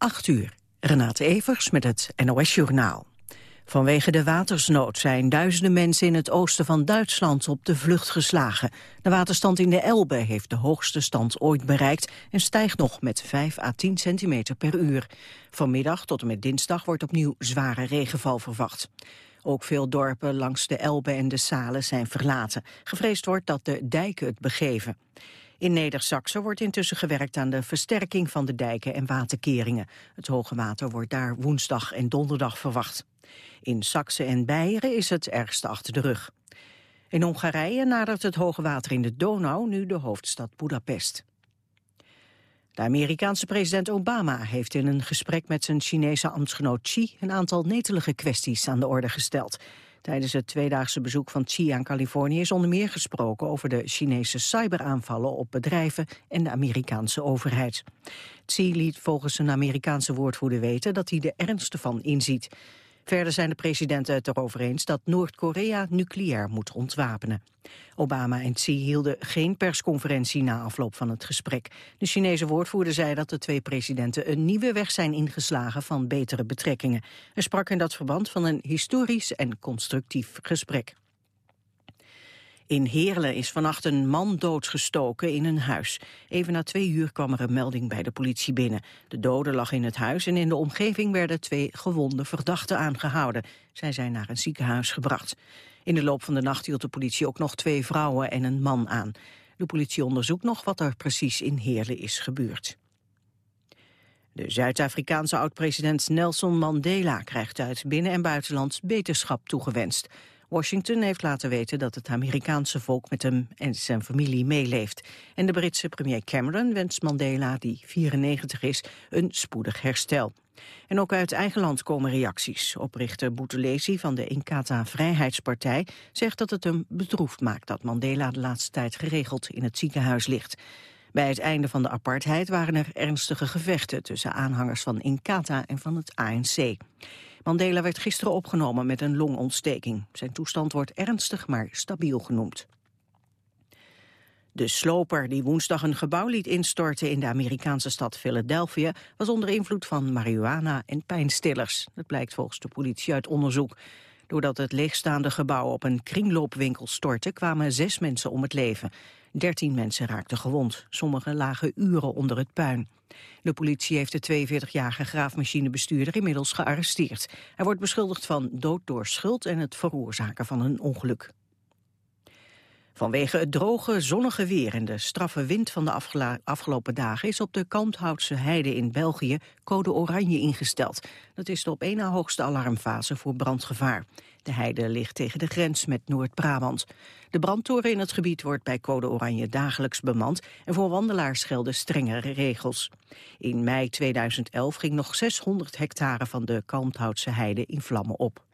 8 uur. Renate Evers met het NOS Journaal. Vanwege de watersnood zijn duizenden mensen in het oosten van Duitsland op de vlucht geslagen. De waterstand in de Elbe heeft de hoogste stand ooit bereikt en stijgt nog met 5 à 10 centimeter per uur. Vanmiddag tot en met dinsdag wordt opnieuw zware regenval verwacht. Ook veel dorpen langs de Elbe en de Salen zijn verlaten. Gevreesd wordt dat de dijken het begeven. In Neder-Saxen wordt intussen gewerkt aan de versterking van de dijken en waterkeringen. Het hoge water wordt daar woensdag en donderdag verwacht. In Saxen en Beieren is het ergste achter de rug. In Hongarije nadert het hoge water in de Donau nu de hoofdstad Budapest. De Amerikaanse president Obama heeft in een gesprek met zijn Chinese ambtsgenoot Xi een aantal netelige kwesties aan de orde gesteld. Tijdens het tweedaagse bezoek van Xi aan Californië is onder meer gesproken over de Chinese cyberaanvallen op bedrijven en de Amerikaanse overheid. Xi liet volgens een Amerikaanse woordvoerder weten dat hij de ernst ervan inziet. Verder zijn de presidenten het erover eens dat Noord-Korea nucleair moet ontwapenen. Obama en Xi hielden geen persconferentie na afloop van het gesprek. De Chinese woordvoerder zei dat de twee presidenten een nieuwe weg zijn ingeslagen van betere betrekkingen. Hij sprak in dat verband van een historisch en constructief gesprek. In Heerlen is vannacht een man doodgestoken in een huis. Even na twee uur kwam er een melding bij de politie binnen. De dode lag in het huis en in de omgeving werden twee gewonde verdachten aangehouden. Zij zijn naar een ziekenhuis gebracht. In de loop van de nacht hield de politie ook nog twee vrouwen en een man aan. De politie onderzoekt nog wat er precies in Heerlen is gebeurd. De Zuid-Afrikaanse oud-president Nelson Mandela krijgt uit binnen- en buitenland beterschap toegewenst. Washington heeft laten weten dat het Amerikaanse volk met hem en zijn familie meeleeft. En de Britse premier Cameron wenst Mandela, die 94 is, een spoedig herstel. En ook uit eigen land komen reacties. Oprichter Boutelesi van de Inkatha Vrijheidspartij zegt dat het hem bedroefd maakt dat Mandela de laatste tijd geregeld in het ziekenhuis ligt. Bij het einde van de apartheid waren er ernstige gevechten tussen aanhangers van Inkatha en van het ANC. Mandela werd gisteren opgenomen met een longontsteking. Zijn toestand wordt ernstig, maar stabiel genoemd. De sloper die woensdag een gebouw liet instorten in de Amerikaanse stad Philadelphia was onder invloed van marihuana en pijnstillers. Dat blijkt volgens de politie uit onderzoek. Doordat het leegstaande gebouw op een kringloopwinkel stortte kwamen zes mensen om het leven. Dertien mensen raakten gewond. Sommigen lagen uren onder het puin. De politie heeft de 42-jarige graafmachinebestuurder inmiddels gearresteerd. Hij wordt beschuldigd van dood door schuld en het veroorzaken van een ongeluk. Vanwege het droge, zonnige weer en de straffe wind van de afgelopen dagen is op de Kalmthoutse heide in België code oranje ingesteld. Dat is de op één na hoogste alarmfase voor brandgevaar. De heide ligt tegen de grens met Noord-Brabant. De brandtoren in het gebied wordt bij code oranje dagelijks bemand en voor wandelaars gelden strengere regels. In mei 2011 ging nog 600 hectare van de Kalmthoutse heide in vlammen op.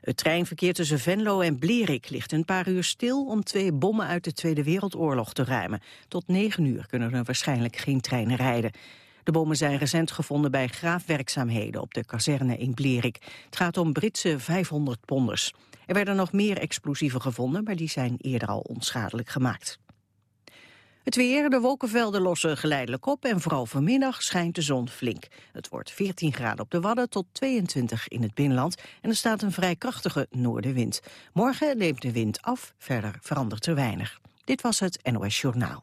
Het treinverkeer tussen Venlo en Blerik ligt een paar uur stil om twee bommen uit de Tweede Wereldoorlog te ruimen. Tot negen uur kunnen er waarschijnlijk geen treinen rijden. De bommen zijn recent gevonden bij graafwerkzaamheden op de kazerne in Blerik. Het gaat om Britse 500 ponders. Er werden nog meer explosieven gevonden, maar die zijn eerder al onschadelijk gemaakt. Het weer, de wolkenvelden lossen geleidelijk op en vooral vanmiddag schijnt de zon flink. Het wordt 14 graden op de Wadden tot 22 in het binnenland en er staat een vrij krachtige noordenwind. Morgen neemt de wind af, verder verandert er weinig. Dit was het NOS Journaal.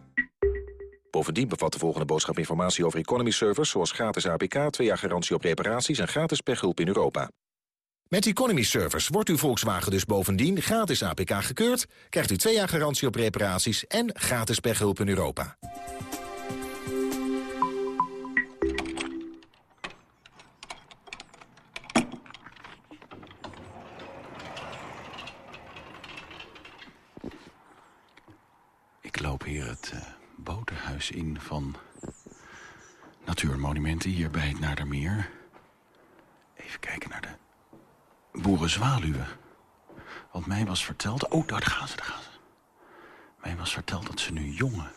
Bovendien bevat de volgende boodschap informatie over economy servers... zoals gratis APK, 2 jaar garantie op reparaties en gratis pechhulp in Europa. Met Economy Servers wordt uw Volkswagen dus bovendien gratis APK gekeurd... krijgt u 2 jaar garantie op reparaties en gratis pechhulp in Europa. Ik loop hier het uh, in van Natuurmonumenten hier bij het Naardermeer. Even kijken naar de boerenzwaluwen. Want mij was verteld... Oh, daar gaan ze, daar gaan ze. Mij was verteld dat ze nu jongen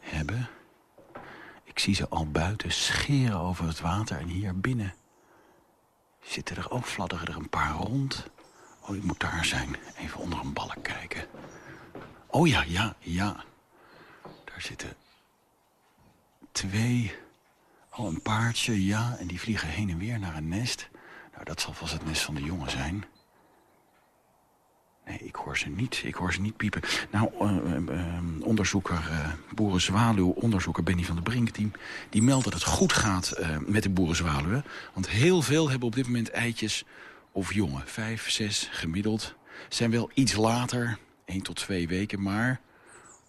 hebben. Ik zie ze al buiten scheren over het water. En hier binnen zitten er ook, fladderen er een paar rond. Oh, ik moet daar zijn. Even onder een balk kijken. Oh ja, ja, ja. Daar zitten twee... Oh, een paardje, ja. En die vliegen heen en weer naar een nest. Nou, dat zal vast het nest van de jongen zijn. Nee, ik hoor ze niet. Ik hoor ze niet piepen. Nou, uh, uh, onderzoeker, uh, boerenzwaluw, onderzoeker Benny van der Brink... die, die meldt dat het goed gaat met de boerenzwaluwen. Want heel veel hebben op dit moment eitjes of jongen. Vijf, zes gemiddeld. Zijn wel iets later, één tot twee weken. Maar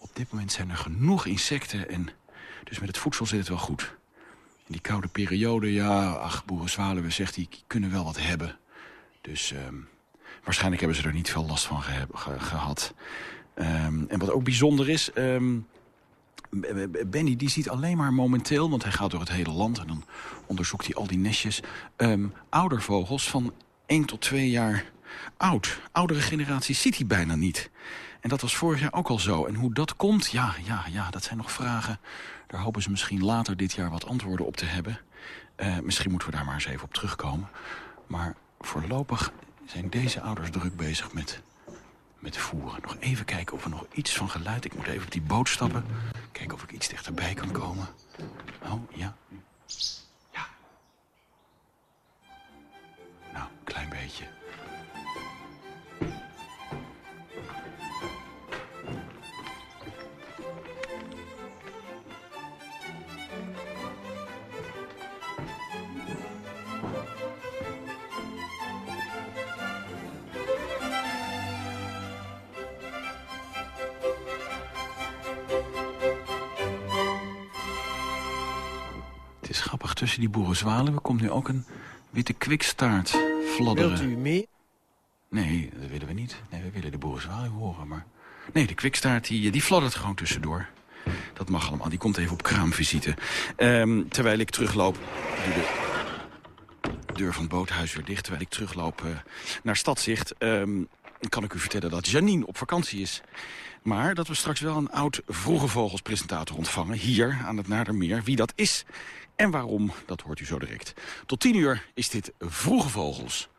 op dit moment zijn er genoeg insecten. En dus met het voedsel zit het wel goed. In die koude periode, ja, ach, boerenzwaluwen, zegt hij, kunnen wel wat hebben. Dus... Uh, Waarschijnlijk hebben ze er niet veel last van ge ge gehad. Um, en wat ook bijzonder is... Um, Benny die ziet alleen maar momenteel, want hij gaat door het hele land... en dan onderzoekt hij al die nestjes... Oudervogels van 1 tot 2 jaar oud. Oudere generatie ziet hij bijna niet. En dat was vorig jaar ook al zo. En hoe dat komt, ja, ja, ja, dat zijn nog vragen. Daar hopen ze misschien later dit jaar wat antwoorden op te hebben. Uh, misschien moeten we daar maar eens even op terugkomen. Maar voorlopig zijn deze ouders druk bezig met, met voeren. Nog even kijken of er nog iets van geluid... Ik moet even op die boot stappen. Kijken of ik iets dichterbij kan komen. Oh, ja. Ja. Nou, een klein beetje. Tussen die boerenzwalen komt nu ook een witte kwikstaart fladderen. Wilt u mee? Nee, dat willen we niet. Nee, we willen de boerenzwalen horen, maar... Nee, de kwikstaart die, die fladdert gewoon tussendoor. Dat mag allemaal. Die komt even op kraamvisite. Um, terwijl ik terugloop... De deur van het boothuis weer dicht. Terwijl ik terugloop uh, naar Stadzicht... Um, kan ik u vertellen dat Janine op vakantie is. Maar dat we straks wel een oud Vroege Vogels presentator ontvangen... hier aan het Nadermeer. Wie dat is en waarom, dat hoort u zo direct. Tot tien uur is dit Vroege Vogels.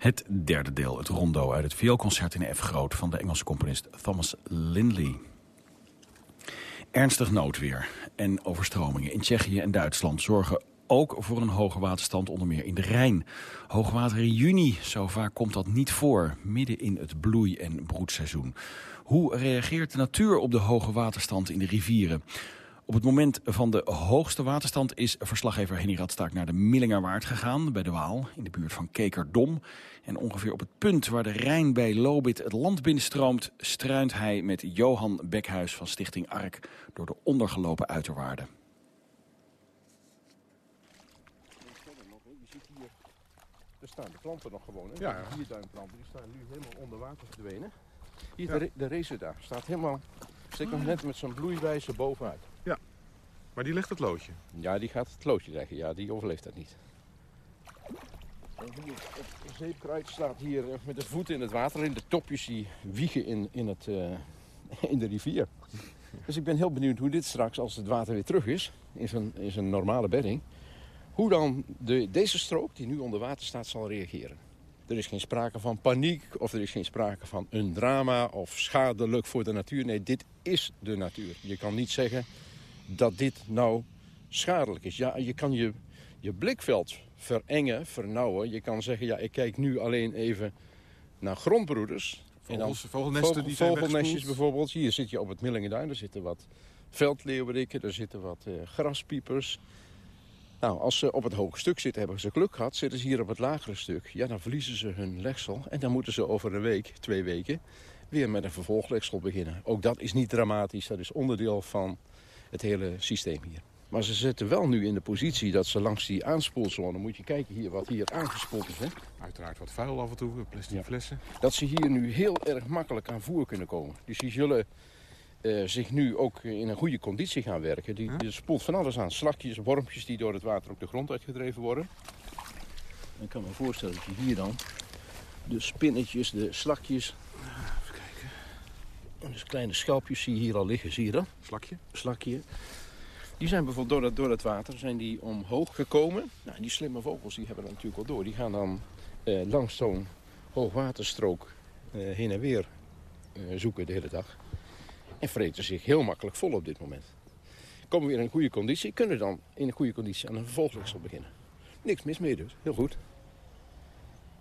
Het derde deel, het rondo uit het vioolconcert in F groot van de Engelse componist Thomas Lindley. Ernstig noodweer en overstromingen in Tsjechië en Duitsland zorgen ook voor een hoge waterstand onder meer in de Rijn. Hoogwater in juni, zo vaak komt dat niet voor, midden in het bloei- en broedseizoen. Hoe reageert de natuur op de hoge waterstand in de rivieren? Op het moment van de hoogste waterstand is verslaggever Henny Radstaak naar de Millingerwaard gegaan, bij de Waal, in de buurt van Kekerdom. En ongeveer op het punt waar de Rijn bij Lobit het land binnenstroomt, struint hij met Johan Bekhuis van Stichting ARK door de ondergelopen uiterwaarden. Er staan de planten nog gewoon. Hè? Ja, ja. De die staan nu helemaal onder water verdwenen. Hier de, de Reseda staat helemaal, steekt nog net met zijn bloeiwijze bovenuit. Maar die legt het loodje. Ja, die gaat het loodje leggen. Ja, die overleeft dat niet. En hier, het zeepkruid staat hier eh, met de voeten in het water. En de topjes die wiegen in, in, het, eh, in de rivier. Dus ik ben heel benieuwd hoe dit straks, als het water weer terug is, in zijn, in zijn normale bedding, hoe dan de, deze strook, die nu onder water staat, zal reageren. Er is geen sprake van paniek of er is geen sprake van een drama of schadelijk voor de natuur. Nee, dit is de natuur. Je kan niet zeggen dat dit nou schadelijk is. Ja, je kan je, je blikveld verengen, vernauwen. Je kan zeggen, ja, ik kijk nu alleen even naar grondbroeders. En Vogels, vogelnesten vogel- die zijn vogelnestjes bijvoorbeeld. Hier zit je op het Millingenduin, er zitten wat veldleeuwerikken, er zitten wat eh, graspiepers. Nou, als ze op het hoge stuk zitten, hebben ze geluk gehad. Zitten ze hier op het lagere stuk, ja, dan verliezen ze hun legsel. En dan moeten ze over een week, twee weken, weer met een vervolglegsel beginnen. Ook dat is niet dramatisch, dat is onderdeel van het hele systeem hier. Maar ze zitten wel nu in de positie dat ze langs die aanspoelzone... moet je kijken hier wat hier aangespoeld is, hè? Uiteraard wat vuil af en toe, plastic Ja. flessen. dat ze hier nu heel erg makkelijk aan voer kunnen komen. Dus die zullen eh, zich nu ook in een goede conditie gaan werken. Die, spoelt van alles aan. Slakjes, wormpjes die door het water ook de grond uitgedreven worden. Ik kan me voorstellen dat je hier dan de spinnetjes, de slakjes... Even kijken. en Dus kleine schelpjes zie je hier al liggen, zie je dat? Slakje. Slakje. Die zijn bijvoorbeeld door het, door het water zijn die omhoog gekomen. Nou, die slimme vogels die hebben dat natuurlijk al door. Die gaan dan eh, langs zo'n hoogwaterstrook eh, heen en weer zoeken de hele dag. En vreten zich heel makkelijk vol op dit moment. Komen we weer in een goede conditie, kunnen dan in een goede conditie aan een vervolglegsel beginnen. Niks mis mee dus, heel goed.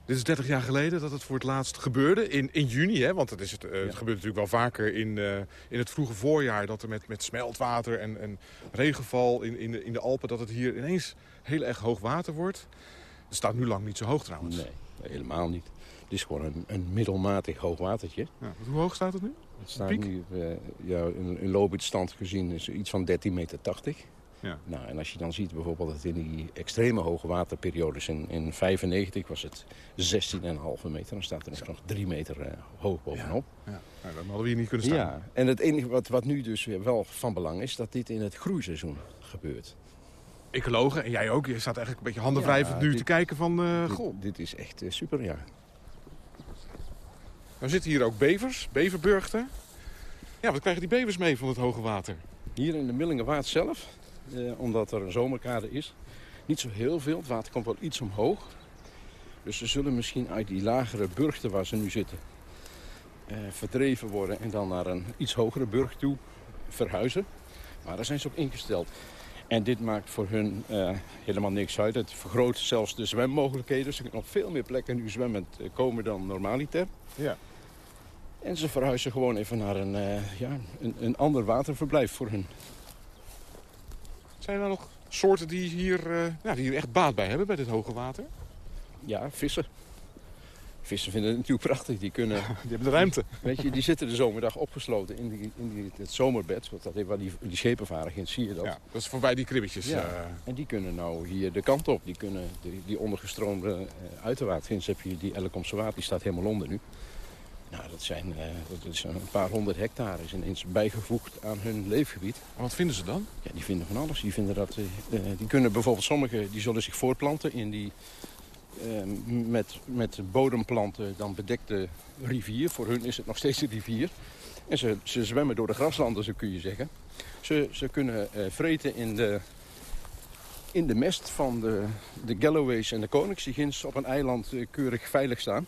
Dit is 30 jaar geleden dat het voor het laatst gebeurde. In, in juni, hè? want het, is het, eh, het Ja. gebeurt natuurlijk wel vaker in, eh, in het vroege voorjaar... dat er met, met smeltwater en, en regenval in, in, de, in de Alpen... dat het hier ineens heel erg hoog water wordt. Het staat nu lang niet zo hoog trouwens. Nee, helemaal niet. Het is gewoon een, een middelmatig hoog watertje. Ja, hoe hoog staat het nu? Het staat Piek? nu eh, ja, in, in gezien is iets van 13,80 meter. Ja. Nou, en als je dan ziet bijvoorbeeld dat in die extreme hoge waterperiodes in, in 95 was het 16,5 meter. Dan staat er echt nog 3 meter eh, hoog bovenop. Ja. Nou, dan hadden we hier niet kunnen staan. Ja, en het enige wat, wat nu dus weer wel van belang is, dat dit in het groeiseizoen gebeurt. Ecologen, en jij ook, je staat eigenlijk een beetje handenwrijvend Ja, nu dit- te kijken van... eh, dit, goh, dit is echt super, ja. Nou zitten hier ook bevers, beverburgten. Ja, wat krijgen die bevers mee van het hoge water? Hier in de Millingenwaard zelf, eh, omdat er een zomerkade is, niet zo heel veel. Het water komt wel iets omhoog. Dus ze zullen misschien uit die lagere burchten waar ze nu zitten eh, verdreven worden en dan naar een iets hogere burcht toe verhuizen. Maar daar zijn ze ook ingesteld. En dit maakt voor hun eh, helemaal niks uit. Het vergroot zelfs de zwemmogelijkheden. Ze kunnen op veel meer plekken nu zwemmend eh, komen dan normaliter. Ja. En ze verhuizen gewoon even naar een, eh, ja, een, een ander waterverblijf voor hun. Zijn er nog soorten die hier, ja, die hier echt baat bij hebben bij dit hoge water? Ja, vissen. Vissen vinden het natuurlijk prachtig. Die kunnen, Die hebben de ruimte. weet je, die zitten de zomerdag opgesloten in, die, in die, het zomerbed. Want dat is waar die, die schepen varen zie je dat. Ja, dat is voorbij die kribbetjes. Ja. eh. En die kunnen nou hier de kant op. Die kunnen die, die ondergestroomde uh, uiterwaard. Ginds heb je die Ellekomse water, die staat helemaal onder nu. Nou, dat zijn eh, dat is een paar honderd hectare is ineens bijgevoegd aan hun leefgebied. Wat vinden ze dan? Ja, die vinden van alles. Die, vinden dat, eh, die kunnen bijvoorbeeld sommigen die zullen zich voortplanten in die eh, met, met bodemplanten dan bedekte rivier. Voor hun is het nog steeds een rivier. En ze, ze zwemmen door de graslanden, zo kun je zeggen. Ze, ze kunnen vreten in de, in de mest van de, de Galloways en de Konings... die ginds op een eiland keurig veilig staan.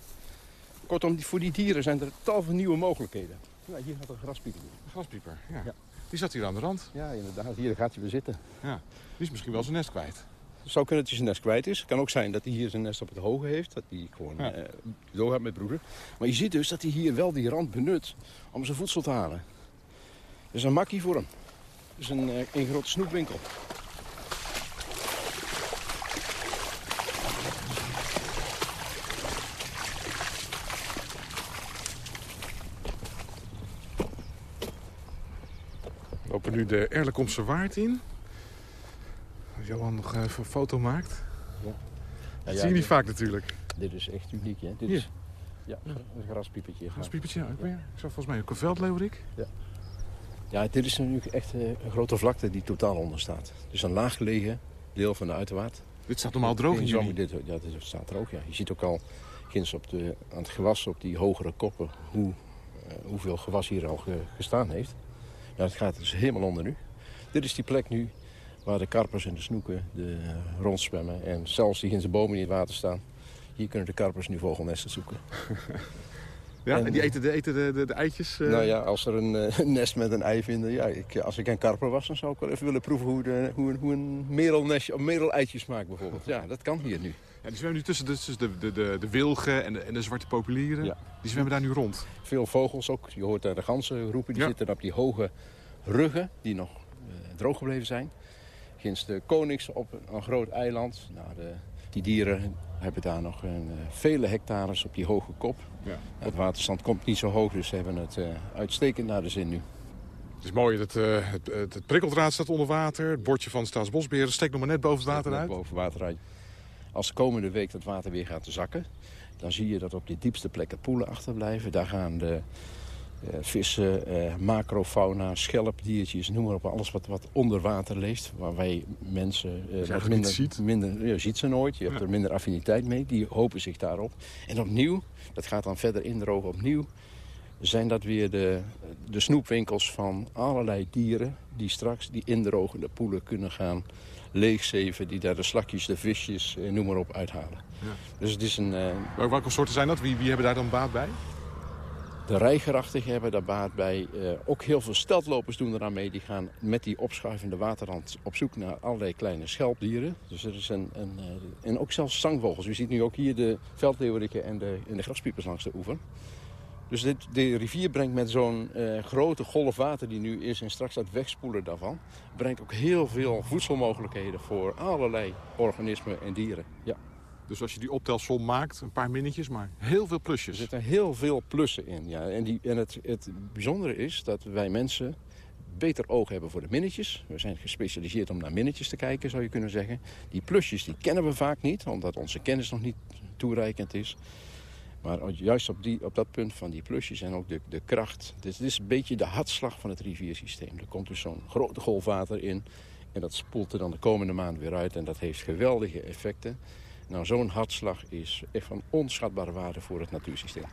Kortom, voor die dieren zijn er tal van nieuwe mogelijkheden. Nou, hier gaat een graspieper. Een graspieper, ja. Ja. Die zat hier aan de rand. Ja, inderdaad. Hier gaat hij weer zitten. Ja. Die is misschien wel zijn nest kwijt. Het zou kunnen dat hij zijn nest kwijt is. Het kan ook zijn dat hij hier zijn nest op het hoge heeft. Dat hij gewoon Ja. eh, doorgaat met broeden. Maar je ziet dus dat hij hier wel die rand benut om zijn voedsel te halen. Dat is een makkie voor hem. Dat is een, eh, een grote snoepwinkel. Lopen nu de Erlekomse Waard in. Als Johan nog even een foto maakt. Dat zie je niet vaak natuurlijk. Dit is echt uniek, hè? Dit Hier. is ja, een graspiepertje. Graspiepertje, ook weer. Ik zag volgens mij ook een veldleeuwerik. Ja, dit is natuurlijk echt eh, een grote vlakte die totaal onder staat. Dus een laaggelegen deel van de uiterwaard. Dit staat normaal droog in juni. dit, ja, dit staat er ook, ja. Je ziet ook al ginds op de, aan het gewas, op die hogere koppen, hoe, eh, hoeveel gewas hier al ge- gestaan heeft. Nou, het gaat dus helemaal onder nu. Dit is die plek nu waar de karpers en de snoeken de, eh, rondzwemmen. En zelfs die ginds de bomen in het water staan. Hier kunnen de karpers nu vogelnesten zoeken. Ja, en En- die eten de, eten de, de, de eitjes. eh, Nou ja, als er een, eh, een nest met een ei vinden... Ja, ik, als ik een karper was, dan zou ik wel even willen proeven... hoe, de, hoe, een- hoe een merelnestje of mereleitje smaakt bijvoorbeeld. Ja, dat kan hier nu. Ja, die zwemmen nu tussen de, tussen de, de, de, de wilgen en de, en de zwarte populieren. Ja. Die zwemmen daar nu rond. Veel vogels ook. Je hoort daar de ganzen roepen. Die Ja. zitten op die hoge ruggen die nog eh, droog gebleven zijn. Ginds de konings op een, groot eiland. Nou, de, die dieren hebben daar nog een, eh, vele hectares op die hoge kop. Ja. Het waterstand komt niet zo hoog, dus ze hebben het eh, uitstekend naar de zin nu. Het is mooi, dat, het, het, het prikkeldraad staat onder water. Het bordje van Staatsbosbeheer steekt nog maar net boven het water Net uit. Boven water uit. Als de komende week dat water weer gaat zakken... dan zie je dat op die diepste plekken poelen achterblijven. Daar gaan de eh, vissen, eh, macrofauna, schelpdiertjes, noem maar op. Alles wat, wat onder water leeft. Waar wij mensen eh, wat eigenlijk minder, ziet. minder... Je ziet ze nooit. Je hebt er minder affiniteit mee. Die hopen zich daarop. En opnieuw, dat gaat dan verder indrogen opnieuw... zijn dat weer de, de snoepwinkels van allerlei dieren... die straks die indrogende poelen kunnen gaan leegzeven... die daar de slakjes, de visjes, eh, noem maar op, uithalen. Ja. Dus het is een... eh, Wel- Welke soorten zijn dat? Wie, wie hebben daar dan baat bij? de rijgerachtigen hebben daar baat bij. Eh, ook heel veel steltlopers doen eraan mee. Die gaan met die opschuivende waterrand op zoek naar allerlei kleine schelpdieren. Dus er is een, een, en ook zelfs zangvogels. U ziet nu ook hier de veldleeuweriken en de, en de graspiepers langs de oever. Dus dit, de rivier brengt met zo'n eh, grote golf water die nu is... en straks het wegspoelen daarvan... brengt ook heel veel voedselmogelijkheden voor allerlei organismen en dieren. Ja. Dus als je die optelsom maakt, een paar minnetjes, maar heel veel Er plusjes. zitten heel veel plussen in. Ja. En, die, en het, het bijzondere is dat wij mensen beter oog hebben voor de minnetjes. We zijn gespecialiseerd om naar minnetjes te kijken, zou je kunnen zeggen. Die plusjes die kennen we vaak niet, omdat onze kennis nog niet toereikend is. Maar juist op, die, op dat punt van die plusjes en ook de, de kracht. Dit is een beetje de hartslag van het riviersysteem. Er komt dus zo'n grote golf water in. En dat spoelt er dan de komende maand weer uit. En dat heeft geweldige effecten. Nou, zo'n hartslag is echt van onschatbare waarde voor het natuursysteem.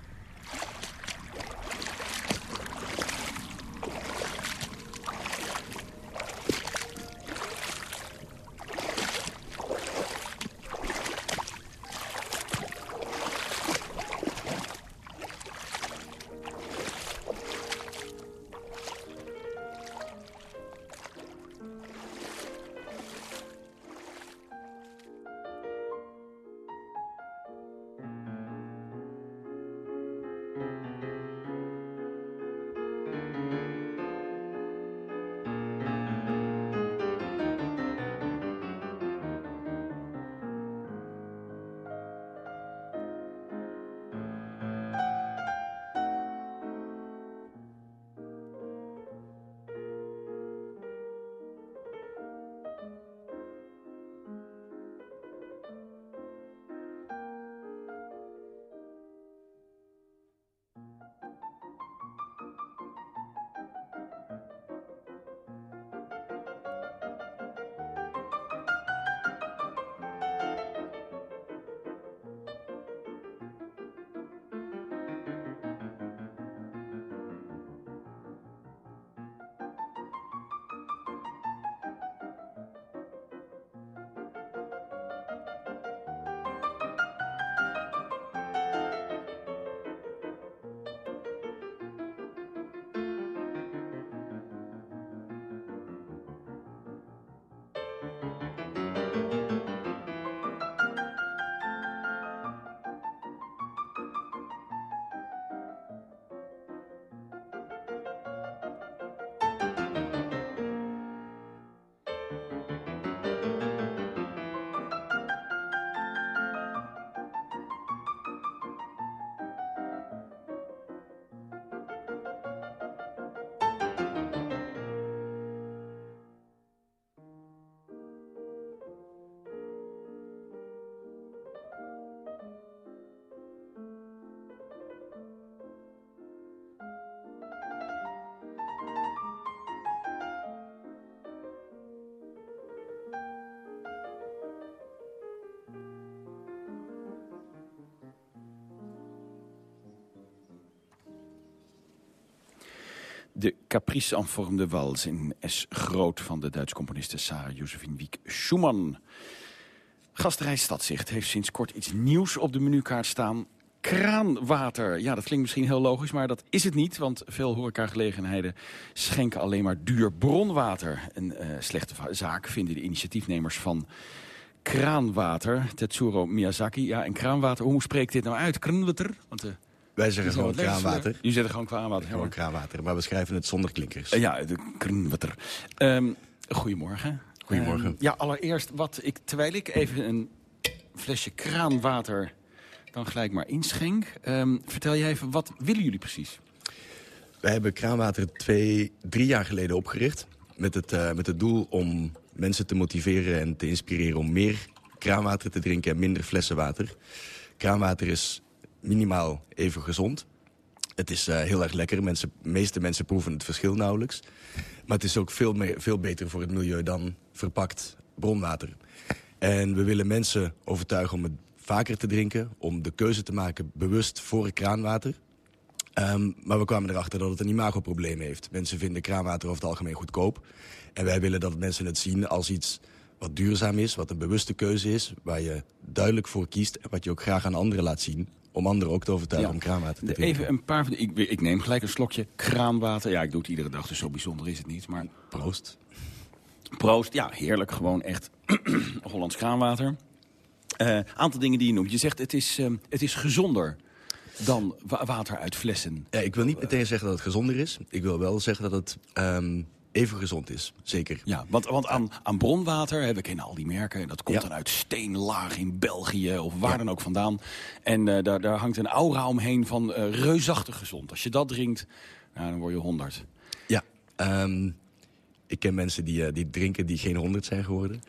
De Caprice en forme de Wals in S. Groot van de Duitse componiste Sarah Josephine Wiek Schumann. Gasterij Stadzicht heeft sinds kort iets nieuws op de menukaart staan. Kraanwater. Ja, dat klinkt misschien heel logisch, maar dat is het niet. Want veel horecagelegenheden schenken alleen maar duur bronwater. Een uh, slechte zaak vinden de initiatiefnemers van kraanwater. Tetsuro Miyazaki. Ja, en kraanwater, hoe spreekt dit nou uit? Kraanwater? Want, uh, Wij zeggen gewoon kraanwater. U zegt gewoon kraanwater. Gewoon kraanwater, maar we schrijven het zonder klinkers. Uh, ja, de kraanwater. Um, goedemorgen. Goedemorgen. Um, ja, allereerst, wat ik, terwijl ik even een flesje kraanwater dan gelijk maar inschenk. Um, vertel jij even, wat willen jullie precies? Wij hebben kraanwater twee, drie jaar geleden opgericht. Met het, uh, met het doel om mensen te motiveren en te inspireren om meer kraanwater te drinken en minder flessen water. Kraanwater is minimaal even gezond. Het is uh, heel erg lekker. De meeste mensen proeven het verschil nauwelijks. Maar het is ook veel, meer, veel beter voor het milieu dan verpakt bronwater. En we willen mensen overtuigen om het vaker te drinken. Om de keuze te maken bewust voor kraanwater. Um, maar we kwamen erachter dat het een imagoprobleem heeft. Mensen vinden kraanwater over het algemeen goedkoop. En wij willen dat mensen het zien als iets wat duurzaam is, wat een bewuste keuze is... waar je duidelijk voor kiest en wat je ook graag aan anderen laat zien... om anderen ook te overtuigen ja. om kraanwater te drinken. Even een paar van ik, ik, neem gelijk een slokje kraanwater. Ja, ik doe het iedere dag, dus zo bijzonder is het niet. Maar... Proost. Proost, ja, heerlijk. Gewoon echt Hollands kraanwater. Een uh, aantal dingen die je noemt. Je zegt het is, uh, het is gezonder dan wa water uit flessen. Ja, ik wil niet meteen zeggen dat het gezonder is. Ik wil wel zeggen dat het um, even gezond is. Zeker. Ja, want, want aan, aan bronwater, hè, we kennen al die merken... en dat komt ja. dan uit steenlaag in België of waar ja. dan ook vandaan. En uh, daar, daar hangt een aura omheen van uh, reusachtig gezond. Als je dat drinkt, nou, dan word je 100. Ja, um, ik ken mensen die, uh, die drinken die geen 100 zijn geworden.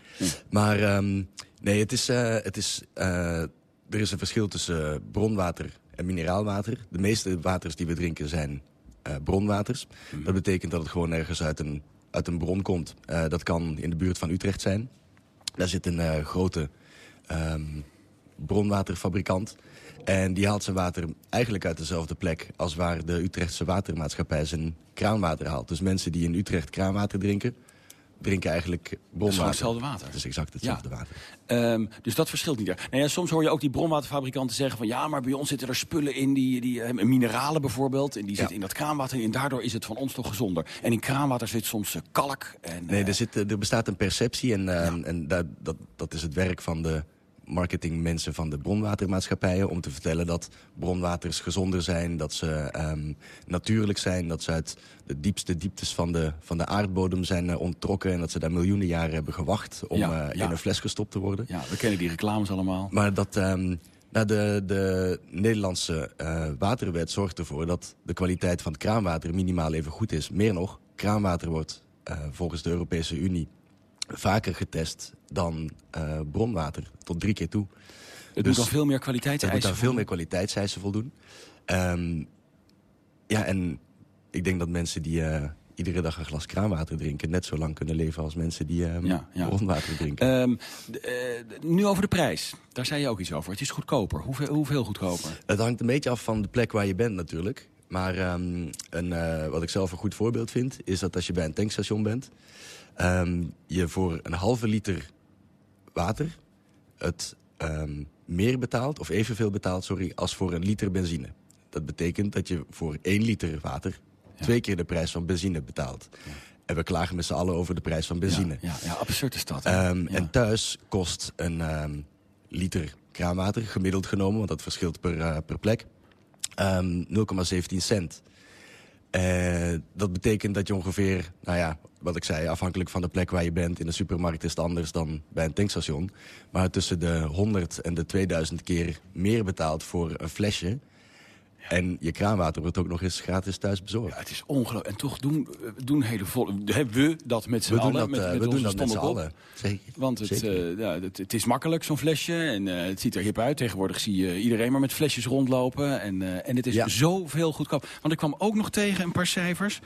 Maar um, nee, het is, het is, er is een verschil tussen bronwater en mineraalwater. De meeste waters die we drinken zijn bronwaters. Mm. Dat betekent dat het gewoon ergens uit een, uit een bron komt. Uh, dat kan in de buurt van Utrecht zijn. Daar zit een uh, grote um, bronwaterfabrikant. En die haalt zijn water eigenlijk uit dezelfde plek... als waar de Utrechtse watermaatschappij zijn kraanwater haalt. Dus mensen die in Utrecht kraanwater drinken drinken eigenlijk bronwater. Het is hetzelfde water. Het is exact hetzelfde ja. water. Um, dus dat verschilt niet. Nou ja, soms hoor je ook die bronwaterfabrikanten zeggen van... ja, maar bij ons zitten er spullen in, die, die uh, mineralen bijvoorbeeld... en die zitten ja. in dat kraanwater en daardoor is het van ons toch gezonder. En in kraanwater zit soms uh, kalk. En, nee, er, zit, er bestaat een perceptie en, ja. en dat, dat, dat is het werk van de marketingmensen van de bronwatermaatschappijen... om te vertellen dat bronwaters gezonder zijn, dat ze um, natuurlijk zijn... dat ze uit de diepste dieptes van de, van de aardbodem zijn uh, onttrokken... en dat ze daar miljoenen jaren hebben gewacht om ja, uh, ja. in een fles gestopt te worden. Ja, we kennen die reclames allemaal. Maar dat... Um, nou, de, de Nederlandse uh, waterwet zorgt ervoor dat de kwaliteit van het kraanwater minimaal even goed is. Meer nog, kraanwater wordt volgens de Europese Unie vaker getest dan uh, bronwater, tot drie keer toe. Het dus, moet dan veel meer kwaliteitseisen Het moet dan veel meer kwaliteitseisen voldoen. Um, ja, en ik denk dat mensen die uh, iedere dag een glas kraanwater drinken... net zo lang kunnen leven als mensen die uh, ja, ja. bronwater drinken. Um, nu over de prijs. Daar zei je ook iets over. Het is goedkoper. Hoeveel, hoeveel goedkoper? Het hangt een beetje af van de plek waar je bent natuurlijk. Maar um, een, wat ik zelf een goed voorbeeld vind... is dat als je bij een tankstation bent... Um, je voor een halve liter water het um, meer betaalt, of evenveel betaalt, sorry, als voor een liter benzine. Dat betekent dat je voor één liter water ja. twee keer de prijs van benzine betaalt. Ja. En we klagen met z'n allen over de prijs van benzine. Ja, ja, absurd is dat. Um, en thuis kost een liter kraanwater, gemiddeld genomen, want dat verschilt per, uh, per plek, 0,17 cent. Uh, dat betekent dat je ongeveer, nou ja, wat ik zei, afhankelijk van de plek waar je bent. In de supermarkt is het anders dan bij een tankstation. Maar tussen de 100 en de 2000 keer meer betaalt voor een flesje. En je kraanwater wordt ook nog eens gratis thuis bezorgd. Ja, het is ongelooflijk. En toch doen, doen hele. Hebben we dat met z'n allen? Dat, met, met we doen dat met z'n allen. Zeker. Want het, uh, ja, het, het, is makkelijk, zo'n flesje. En uh, het ziet er hip uit. Tegenwoordig zie je iedereen maar met flesjes rondlopen. En, en het is ja. zoveel goedkoop. Want ik kwam ook nog tegen een paar cijfers.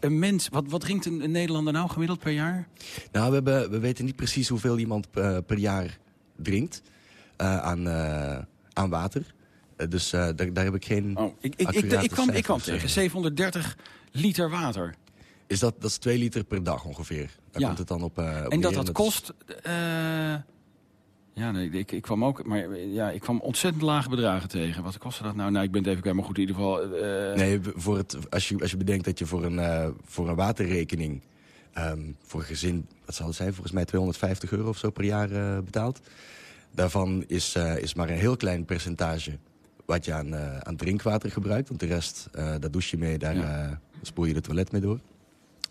Een mens, wat, wat drinkt een, een, Nederlander nou gemiddeld per jaar? Nou, we, hebben, we weten niet precies hoeveel iemand per jaar drinkt aan, aan water. Dus daar, daar, heb ik geen oh, ik, ik, ik, ik, kwam, ik kwam tegen 730 liter water. Is dat, dat is 2 liter per dag ongeveer. Daar komt het dan op, op En dat dat kost... Ja, nee, ik, ik kwam ook, maar ja, ik kwam ontzettend lage bedragen tegen. Wat kostte dat nou? Nou, ik ben het even kwijt, maar goed, in ieder geval... Nee, voor het, als, je, als je bedenkt dat je voor een, voor een waterrekening... Um, voor een gezin, wat zal het zijn, volgens mij 250 euro of zo per jaar betaalt. Daarvan is, is maar een heel klein percentage wat je aan, aan drinkwater gebruikt. Want de rest, daar douche je mee, daar ja. spoel je de toilet mee door.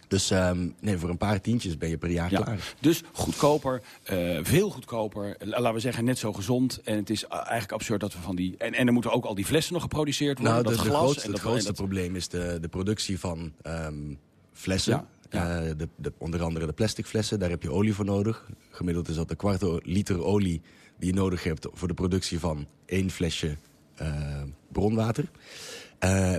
Dus um, nee, voor een paar tientjes ben je per jaar ja, klaar. Dus goedkoper, uh, veel goedkoper. Laten we zeggen, net zo gezond. En het is eigenlijk absurd dat we van die... En, en er moeten ook al die flessen nog geproduceerd worden. Nou, dat de, glas de grootste, en het grootste probleem is de, de productie van um, flessen. Ja. Uh, de, de, onder andere de plastic flessen, daar heb je olie voor nodig. Gemiddeld is dat een kwart liter olie die je nodig hebt... voor de productie van één flesje bronwater.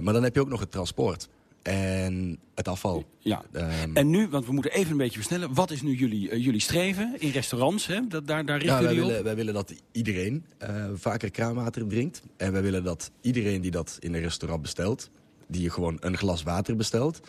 maar dan heb je ook nog het transport en het afval. Ja. Um, en nu, want we moeten even een beetje versnellen. Wat is nu jullie, uh, jullie streven in restaurants? Hè? Dat, daar, daar richten ja, wij jullie willen, Wij willen dat iedereen uh, vaker kraanwater drinkt. En wij willen dat iedereen die dat in een restaurant bestelt... die gewoon een glas water bestelt...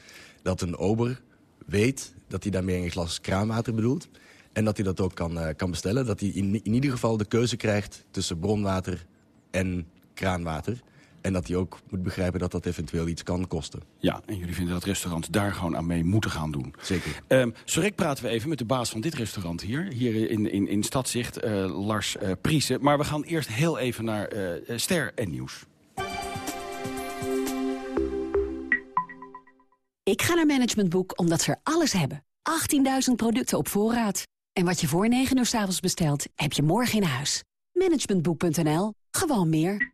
dat een ober weet dat hij daarmee een glas kraanwater bedoelt... en dat hij dat ook kan, uh, kan bestellen. Dat hij in, in ieder geval de keuze krijgt tussen bronwater en kraanwater... En dat hij ook moet begrijpen dat dat eventueel iets kan kosten. Ja, en jullie vinden dat restaurants daar gewoon aan mee moeten gaan doen. Zeker. Um, zo praten we even met de baas van dit restaurant hier. Hier in, in, in Stadzicht, uh, Lars uh, Priesen. Maar we gaan eerst heel even naar uh, Ster en Nieuws. Ik ga naar Management Boek omdat ze er alles hebben. 18.000 producten op voorraad. En wat je voor 9 uur s avonds bestelt, heb je morgen in huis. Managementboek.nl. Gewoon meer.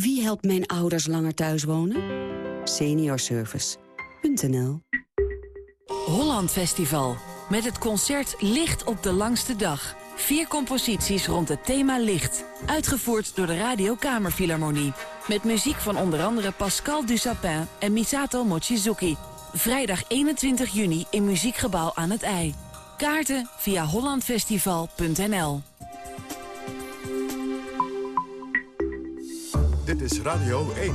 Wie helpt mijn ouders langer thuis wonen? Seniorservice.nl Holland Festival. Met het concert Licht op de langste dag. Vier composities rond het thema licht. Uitgevoerd door de Radio Kamerfilharmonie. Met muziek van onder andere Pascal Dussapin en Misato Mochizuki. Vrijdag 21 juni in Muziekgebouw aan het IJ. Kaarten via hollandfestival.nl Dit is Radio 1,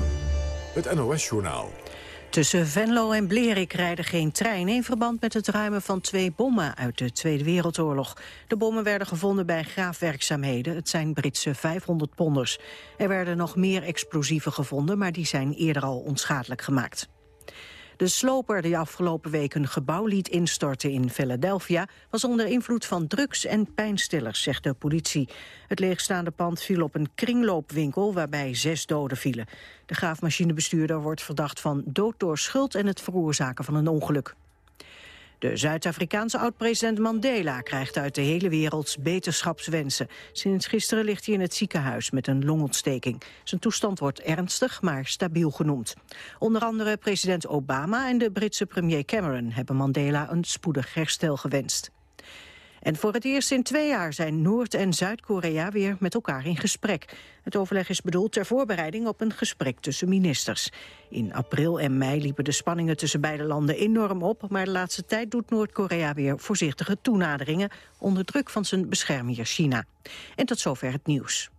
het NOS-journaal. Tussen Venlo en Blerik rijden geen treinen... in verband met het ruimen van twee bommen uit de Tweede Wereldoorlog. De bommen werden gevonden bij graafwerkzaamheden. Het zijn Britse 500 ponders. Er werden nog meer explosieven gevonden... maar die zijn eerder al onschadelijk gemaakt. De sloper die afgelopen week een gebouw liet instorten in Philadelphia... was onder invloed van drugs en pijnstillers, zegt de politie. Het leegstaande pand viel op een kringloopwinkel waarbij zes doden vielen. De graafmachinebestuurder wordt verdacht van dood door schuld... en het veroorzaken van een ongeluk. De Zuid-Afrikaanse oud-president Mandela krijgt uit de hele wereld beterschapswensen. Sinds gisteren ligt hij in het ziekenhuis met een longontsteking. Zijn toestand wordt ernstig, maar stabiel genoemd. Onder andere president Obama en de Britse premier Cameron hebben Mandela een spoedig herstel gewenst. En voor het eerst in twee jaar zijn Noord- en Zuid-Korea weer met elkaar in gesprek. Het overleg is bedoeld ter voorbereiding op een gesprek tussen ministers. In april en mei liepen de spanningen tussen beide landen enorm op... maar de laatste tijd doet Noord-Korea weer voorzichtige toenaderingen... onder druk van zijn beschermheer China. En tot zover het nieuws.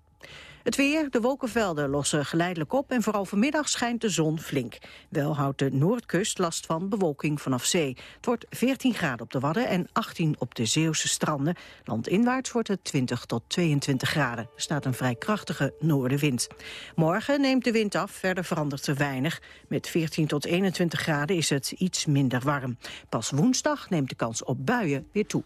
Het weer, de wolkenvelden lossen geleidelijk op en vooral vanmiddag schijnt de zon flink. Wel houdt de noordkust last van bewolking vanaf zee. Het wordt 14 graden op de Wadden en 18 op de Zeeuwse stranden. Landinwaarts wordt het 20 tot 22 graden. Er staat een vrij krachtige noordenwind. Morgen neemt de wind af, verder verandert er weinig. Met 14 tot 21 graden is het iets minder warm. Pas woensdag neemt de kans op buien weer toe.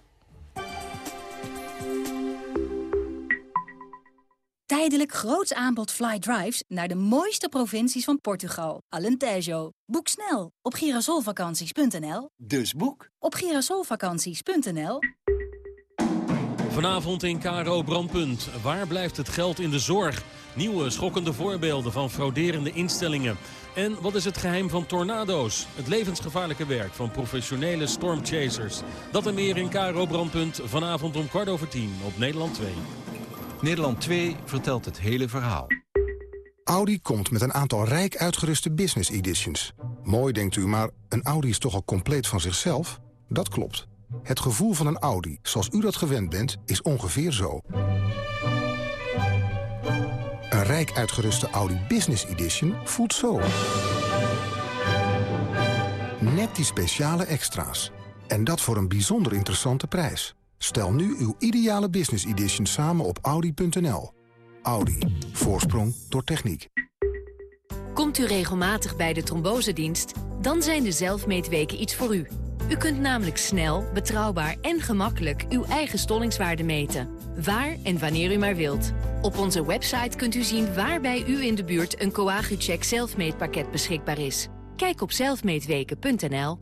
Tijdelijk groots aanbod fly drives naar de mooiste provincies van Portugal. Alentejo. Boek snel op girasolvakanties.nl. Dus boek op girasolvakanties.nl. Vanavond in KRO Brandpunt. Waar blijft het geld in de zorg? Nieuwe schokkende voorbeelden van frauderende instellingen. En wat is het geheim van tornado's? Het levensgevaarlijke werk van professionele stormchasers. Dat en meer in KRO Brandpunt vanavond om kwart over tien op Nederland 2. Nederland 2 vertelt het hele verhaal. Audi komt met een aantal rijk uitgeruste business editions. Mooi denkt u, maar een Audi is toch al compleet van zichzelf? Dat klopt. Het gevoel van een Audi, zoals u dat gewend bent, is ongeveer zo. Een rijk uitgeruste Audi Business Edition voelt zo. Net die speciale extra's. En dat voor een bijzonder interessante prijs. Stel nu uw ideale Business Edition samen op Audi.nl. Audi. Voorsprong door techniek. Komt u regelmatig bij de trombosedienst? Dan zijn de zelfmeetweken iets voor u. U kunt namelijk snel, betrouwbaar en gemakkelijk uw eigen stollingswaarde meten. Waar en wanneer u maar wilt. Op onze website kunt u zien waar bij u in de buurt een Coagucheck zelfmeetpakket beschikbaar is. Kijk op zelfmeetweken.nl.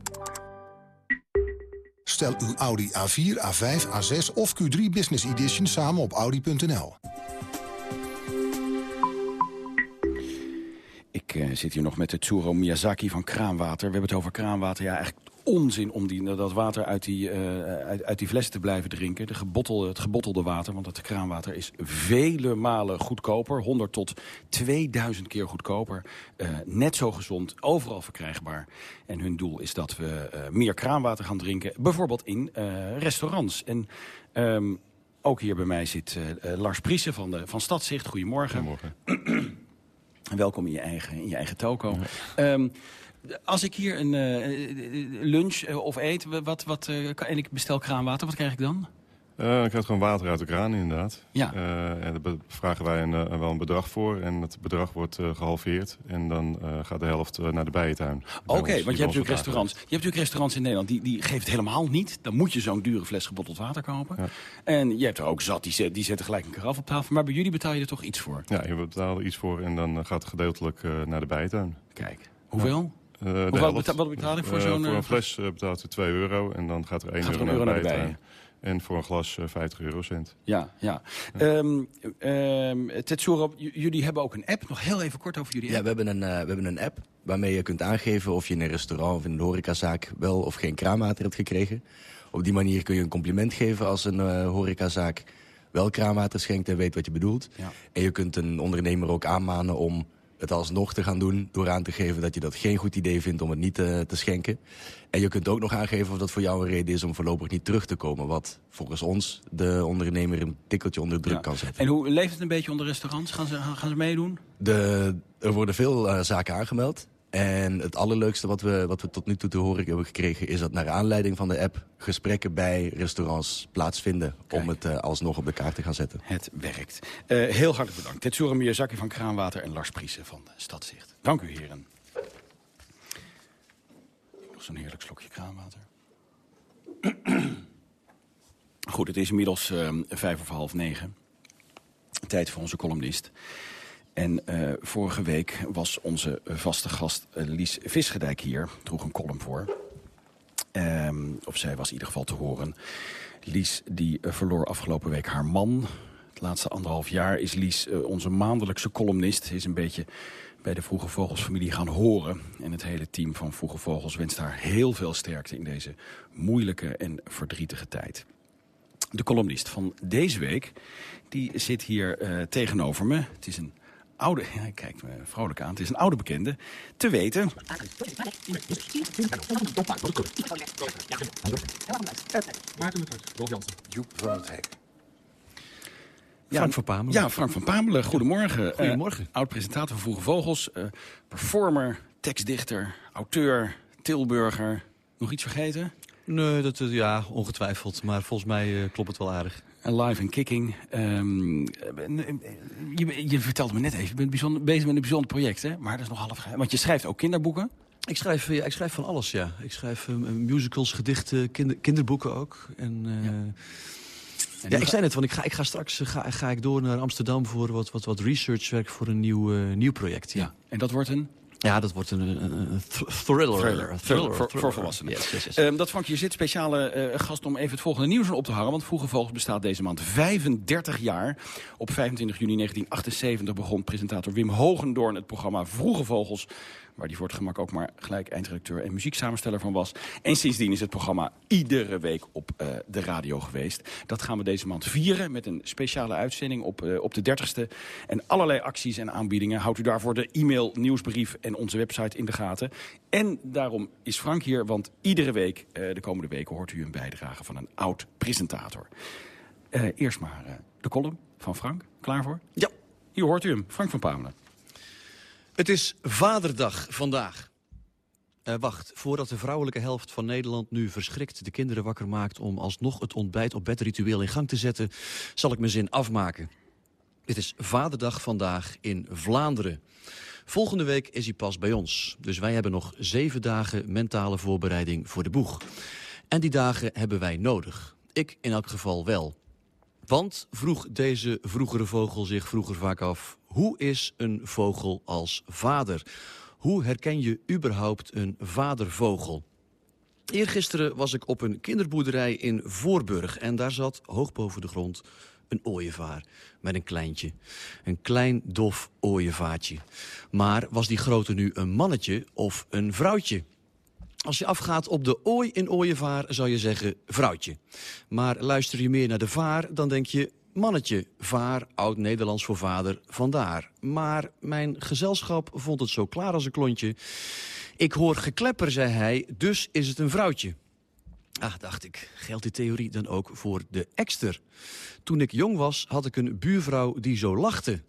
Stel uw Audi A4, A5, A6 of Q3 Business Edition samen op Audi.nl. Ik uh, zit hier nog met de Tsuro Miyazaki van Kraanwater. We hebben het over kraanwater. Ja, eigenlijk onzin om die, dat water uit die, uh, uit, uit, die flessen te blijven drinken. De gebottelde, het gebottelde water, want het kraanwater is vele malen goedkoper. 100 tot 2000 keer goedkoper. Uh, net zo gezond, overal verkrijgbaar. En hun doel is dat we uh, meer kraanwater gaan drinken. Bijvoorbeeld in restaurants. En um, ook hier bij mij zit Lars Priesen van, de, van Stadzicht. Goedemorgen. Goedemorgen. Welkom in je eigen, in je eigen toko. Ja. Um, als ik hier een uh, lunch uh, of eet wat, wat, uh, en ik bestel kraanwater, wat krijg ik dan? dan krijg je gewoon water uit de kraan inderdaad. Ja. en daar vragen wij een, wel een bedrag voor. En het bedrag wordt gehalveerd. En dan gaat de helft naar de bijentuin. Oké, okay, want je hebt, natuurlijk restaurants, je hebt natuurlijk restaurants in Nederland. Die, die geven het helemaal niet. Dan moet je zo'n dure fles gebotteld water kopen. Ja. En je hebt er ook zat, die, zet, die zetten gelijk een karaf op tafel. Maar bij jullie betaal je er toch iets voor? Ja, je betaalt er iets voor. En dan gaat het gedeeltelijk naar de bijentuin. Kijk, hoeveel? Uh, wat, betaal, wat betaal ik voor uh, zo'n... Voor een fles uh, betaalt u 2 euro en dan gaat er 1 gaat euro, er euro naar bij. En voor een glas 50 eurocent. Ja, ja. ja. Um, um, Tetsuro, jullie hebben ook een app. Nog heel even kort over jullie app. Ja, we hebben een, we hebben een app waarmee je kunt aangeven of je in een restaurant of in een horecazaak wel of geen kraanwater hebt gekregen. Op die manier kun je een compliment geven als een horecazaak wel kraanwater schenkt en weet wat je bedoelt. Ja. En je kunt een ondernemer ook aanmanen om het alsnog te gaan doen... door aan te geven dat je dat geen goed idee vindt om het niet te, te, schenken. En je kunt ook nog aangeven of dat voor jou een reden is om voorlopig niet terug te komen. Wat volgens ons de ondernemer een tikkeltje onder druk ja. kan zetten. En hoe leeft het een beetje onder restaurants? Gaan ze, gaan ze meedoen? De, er worden veel uh, zaken aangemeld. En het allerleukste wat we, wat we tot nu toe te horen hebben gekregen... is dat naar aanleiding van de app gesprekken bij restaurants plaatsvinden... Kijk. om het uh, alsnog op de kaart te gaan zetten. Het werkt. Uh, heel hartelijk bedankt. Tetsura Miyazaki van Kraanwater en Lars Priesen van Stadzicht. Dank u, heren. Nog zo'n heerlijk slokje kraanwater. Goed, het is inmiddels uh, vijf of half negen. Tijd voor onze columnist. En uh, vorige week was onze vaste gast uh, Lies Visgedijk hier. Droeg een column voor. Um, of zij was in ieder geval te horen. Lies die uh, verloor afgelopen week haar man. Het laatste anderhalf jaar is Lies onze maandelijkse columnist. Is een beetje bij de Vroege Vogels-familie gaan horen. En het hele team van Vroege Vogels wenst haar heel veel sterkte... in deze moeilijke en verdrietige tijd. De columnist van deze week die zit hier tegenover me. Het is een oude, ja, kijk me vrolijk aan, het is een oude bekende, te weten... Joep van het Hek. Ja, Frank van Pamelen. Ja, Frank van Pamelen. Goedemorgen. Goedemorgen. Uh, Oud-presentator van Vroege Vogels, uh, performer, tekstdichter, auteur, Tilburger. Nog iets vergeten? Nee, dat, ja, ongetwijfeld. Maar volgens mij uh, klopt het wel aardig. Live en kicking. Um, je, je, vertelde me net even, je bent bijzonder, bezig met een bijzonder project, hè? Maar dat is nog half geheim. Want je schrijft ook kinderboeken. Ik schrijf, ja, ik schrijf van alles, ja. Ik schrijf uh, musicals, gedichten, kinder, kinderboeken ook. En, uh, ja. En ja, ik zei net, want ik ga, ik ga straks ga, ga ik door naar Amsterdam voor wat, wat, wat researchwerk voor een nieuw, uh, nieuw project. Ja. ja. En dat wordt een? Ja, dat wordt een, een, thriller. thriller. thriller. Voor, voor, volwassenen. Yes, yes, yes. Um, dat Frank hier zit, speciale uh, gast om even het volgende nieuws op te hangen. Want Vroege Vogels bestaat deze maand 35 jaar. Op 25 juni 1978 begon presentator Wim Hogendoorn het programma Vroege Vogels waar die voor het gemak ook maar gelijk eindredacteur en muzieksamensteller van was. En sindsdien is het programma iedere week op uh, de radio geweest. Dat gaan we deze maand vieren met een speciale uitzending op, uh, op de 30ste. En allerlei acties en aanbiedingen. Houdt u daarvoor de e-mail, nieuwsbrief en onze website in de gaten. En daarom is Frank hier, want iedere week, uh, de komende weken, hoort u een bijdrage van een oud-presentator. eerst maar de column van Frank. Klaar voor? Ja. Hier hoort u hem, Frank van Pamelen. Het is Vaderdag vandaag. Uh, wacht, voordat de vrouwelijke helft van Nederland nu verschrikt de kinderen wakker maakt... om alsnog het ontbijt op bedritueel in gang te zetten, zal ik mijn zin afmaken. Het is Vaderdag vandaag in Vlaanderen. Volgende week is hij pas bij ons. Dus wij hebben nog zeven dagen mentale voorbereiding voor de boeg. En die dagen hebben wij nodig. Ik in elk geval wel. Want, vroeg deze vroegere vogel zich vroeger vaak af... hoe is een vogel als vader? Hoe herken je überhaupt een vadervogel? Eergisteren was ik op een kinderboerderij in Voorburg... en daar zat, hoog boven de grond, een ooievaar met een kleintje. Een klein, dof ooievaartje. Maar was die grote nu een mannetje of een vrouwtje? Als je afgaat op de ooi in ooievaar zou je zeggen vrouwtje. Maar luister je meer naar de vaar, dan denk je mannetje. Vaar, oud-Nederlands voor vader, vandaar. Maar mijn gezelschap vond het zo klaar als een klontje. Ik hoor geklepper, zei hij, dus is het een vrouwtje. Ah, dacht ik, geldt die theorie dan ook voor de ekster? Toen ik jong was, had ik een buurvrouw die zo lachte.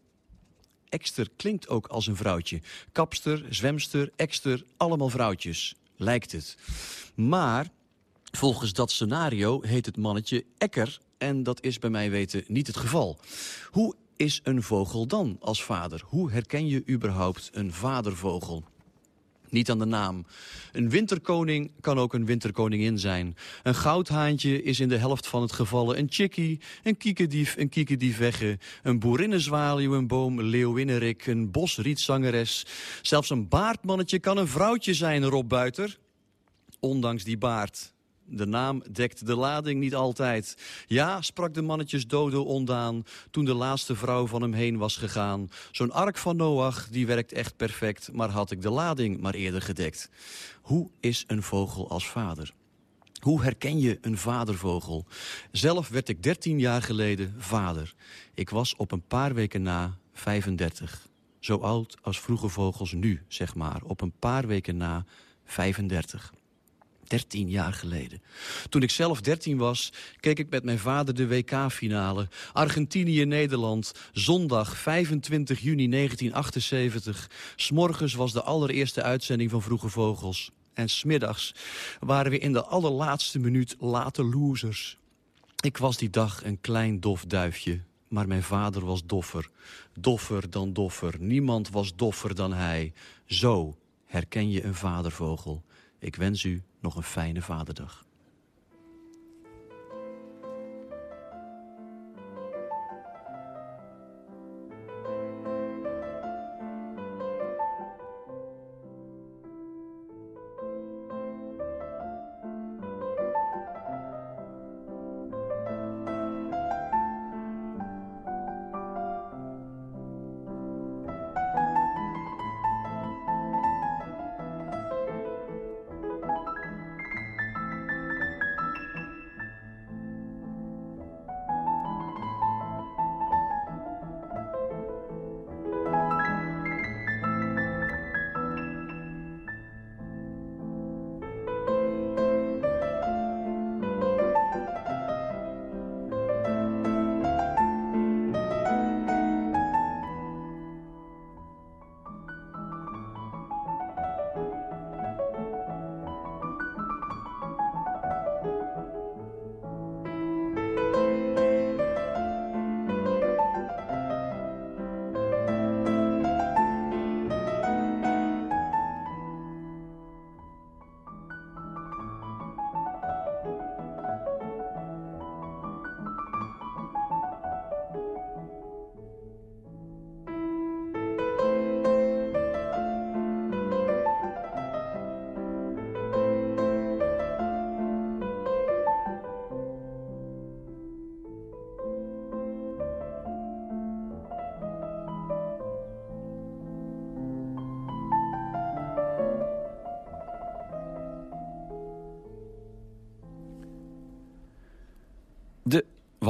Ekster klinkt ook als een vrouwtje. Kapster, zwemster, ekster, allemaal vrouwtjes lijkt het. Maar volgens dat scenario heet het mannetje Ekker... en dat is bij mij weten niet het geval. Hoe is een vogel dan als vader? Hoe herken je überhaupt een vadervogel? Niet aan de naam. Een winterkoning kan ook een winterkoningin zijn. Een goudhaantje is in de helft van het gevallen een chickie, een kiekendief, een kiekendiefwegge, een boerinnenzwaluw, een boom, leeuwinnerik, een bosrietzangeres. Zelfs een baardmannetje kan een vrouwtje zijn, Rob Buiter. Ondanks die baard de naam dekt de lading niet altijd. Ja, sprak de mannetjes dodo ondaan, toen de laatste vrouw van hem heen was gegaan. Zo'n ark van Noach, die werkt echt perfect, maar had ik de lading maar eerder gedekt. Hoe is een vogel als vader? Hoe herken je een vadervogel? Zelf werd ik 13 jaar geleden vader. Ik was op een paar weken na 35. Zo oud als vroege vogels nu, zeg maar. Op een paar weken na 35. 13 jaar geleden. Toen ik zelf 13 was, keek ik met mijn vader de WK-finale. Argentinië-Nederland, zondag 25 juni 1978. S'morgens was de allereerste uitzending van Vroege Vogels. En smiddags waren we in de allerlaatste minuut late losers. Ik was die dag een klein dof duifje, maar mijn vader was doffer. Doffer dan doffer. Niemand was doffer dan hij. Zo herken je een vadervogel. Ik wens u nog een fijne vaderdag.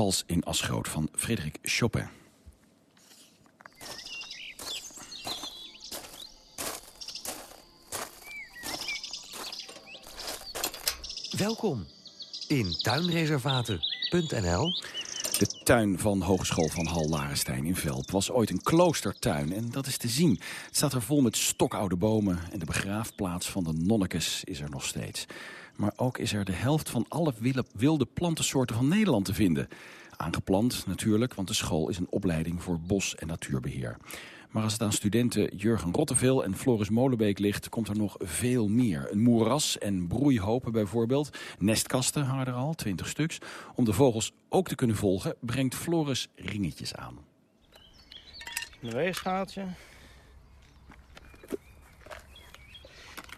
Wals in Asgroot van Frederik Chopin. Welkom in tuinreservaten.nl. De tuin van Hogeschool van Hal Larenstein in Velp was ooit een kloostertuin en dat is te zien. Het staat er vol met stokoude bomen en de begraafplaats van de nonnekes is er nog steeds. Maar ook is er de helft van alle wilde plantensoorten van Nederland te vinden. Aangeplant natuurlijk, want de school is een opleiding voor bos- en natuurbeheer. Maar als het aan studenten Jurgen Rotteveel en Floris Molenbeek ligt... komt er nog veel meer. Een moeras en broeihopen bijvoorbeeld. Nestkasten hangen er al, 20 stuks. Om de vogels ook te kunnen volgen, brengt Floris ringetjes aan. Een weegschaaltje.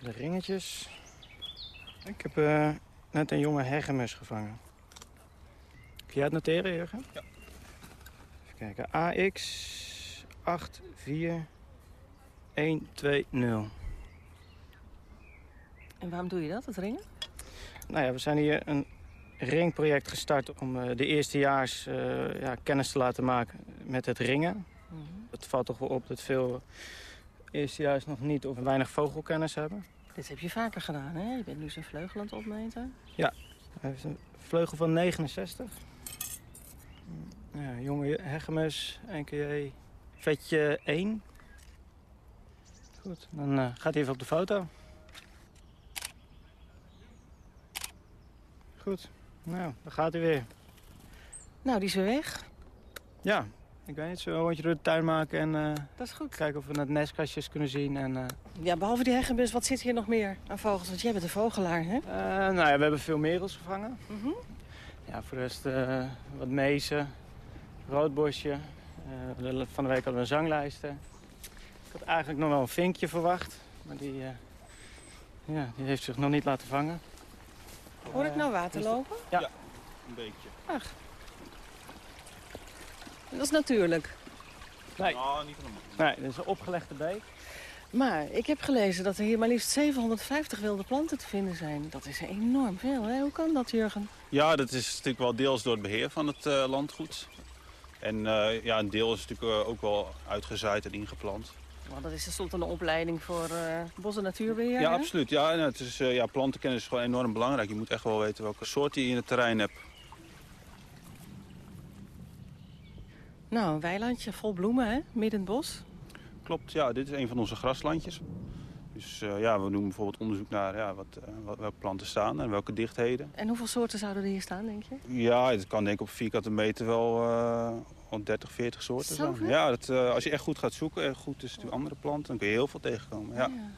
De ringetjes. Ik heb uh, net een jonge hegemes gevangen. Kun jij het noteren, Jurgen? Ja. Even kijken. AX 8, 4, 1, 2, 0. En waarom doe je dat, het ringen? Nou ja, we zijn hier een ringproject gestart om uh, de eerstejaars uh, ja, kennis te laten maken met het ringen. Mm -hmm. Het valt toch wel op dat veel eerstejaars nog niet of weinig vogelkennis hebben. Dit heb je vaker gedaan, hè? Je bent nu zijn vleugel aan het opmeten. Ja, hij heeft een vleugel van 69. Ja, jonge hegemes, NKJ, vetje 1. Goed, dan uh, gaat hij even op de foto. Goed, nou, dan gaat hij weer. Nou, die is weer weg. Ja, ik weet niet, zo een rondje door de tuin maken en uh, dat is goed. kijken of we het nestkastjes kunnen zien. En, uh... Ja, behalve die heggenbus, wat zit hier nog meer aan vogels? Want jij bent een vogelaar, hè? nou ja, we hebben veel merels gevangen. Mm -hmm. Ja, voor de rest wat mezen, roodbosje, uh, van de week hadden we een zanglijsten. Ik had eigenlijk nog wel een vinkje verwacht. Maar die, uh, ja, die heeft zich nog niet laten vangen. Hoor ik nou water lopen? Ja. ja. een beetje. Ach. Dat is natuurlijk. Nee. Oh, niet helemaal. Nee, dat is een opgelegde beek. Maar ik heb gelezen dat er hier maar liefst 750 wilde planten te vinden zijn. Dat is enorm veel, hè? Hoe kan dat, Jurgen? Ja, dat is natuurlijk wel deels door het beheer van het uh, landgoed. En uh, ja, een deel is natuurlijk ook wel uitgezaaid en ingeplant. Want dat is tenslotte een opleiding voor uh, bos- en natuurbeheer. Ja, hè? absoluut. Ja, en het is, uh, ja, plantenkennis is gewoon enorm belangrijk. Je moet echt wel weten welke soort je in het terrein hebt. Nou, een weilandje vol bloemen, hè? Midden in het bos. Klopt, ja. Dit is een van onze graslandjes. Dus uh, ja, we doen bijvoorbeeld onderzoek naar ja, wat, wat, welke planten staan en welke dichtheden. En hoeveel soorten zouden er hier staan, denk je? Ja, het kan denk ik op vierkante meter wel uh, 30, 40 soorten Zo. Ja, dat, uh, als je echt goed gaat zoeken, en goed is natuurlijk andere planten, dan kun je heel veel tegenkomen. Ja, ja.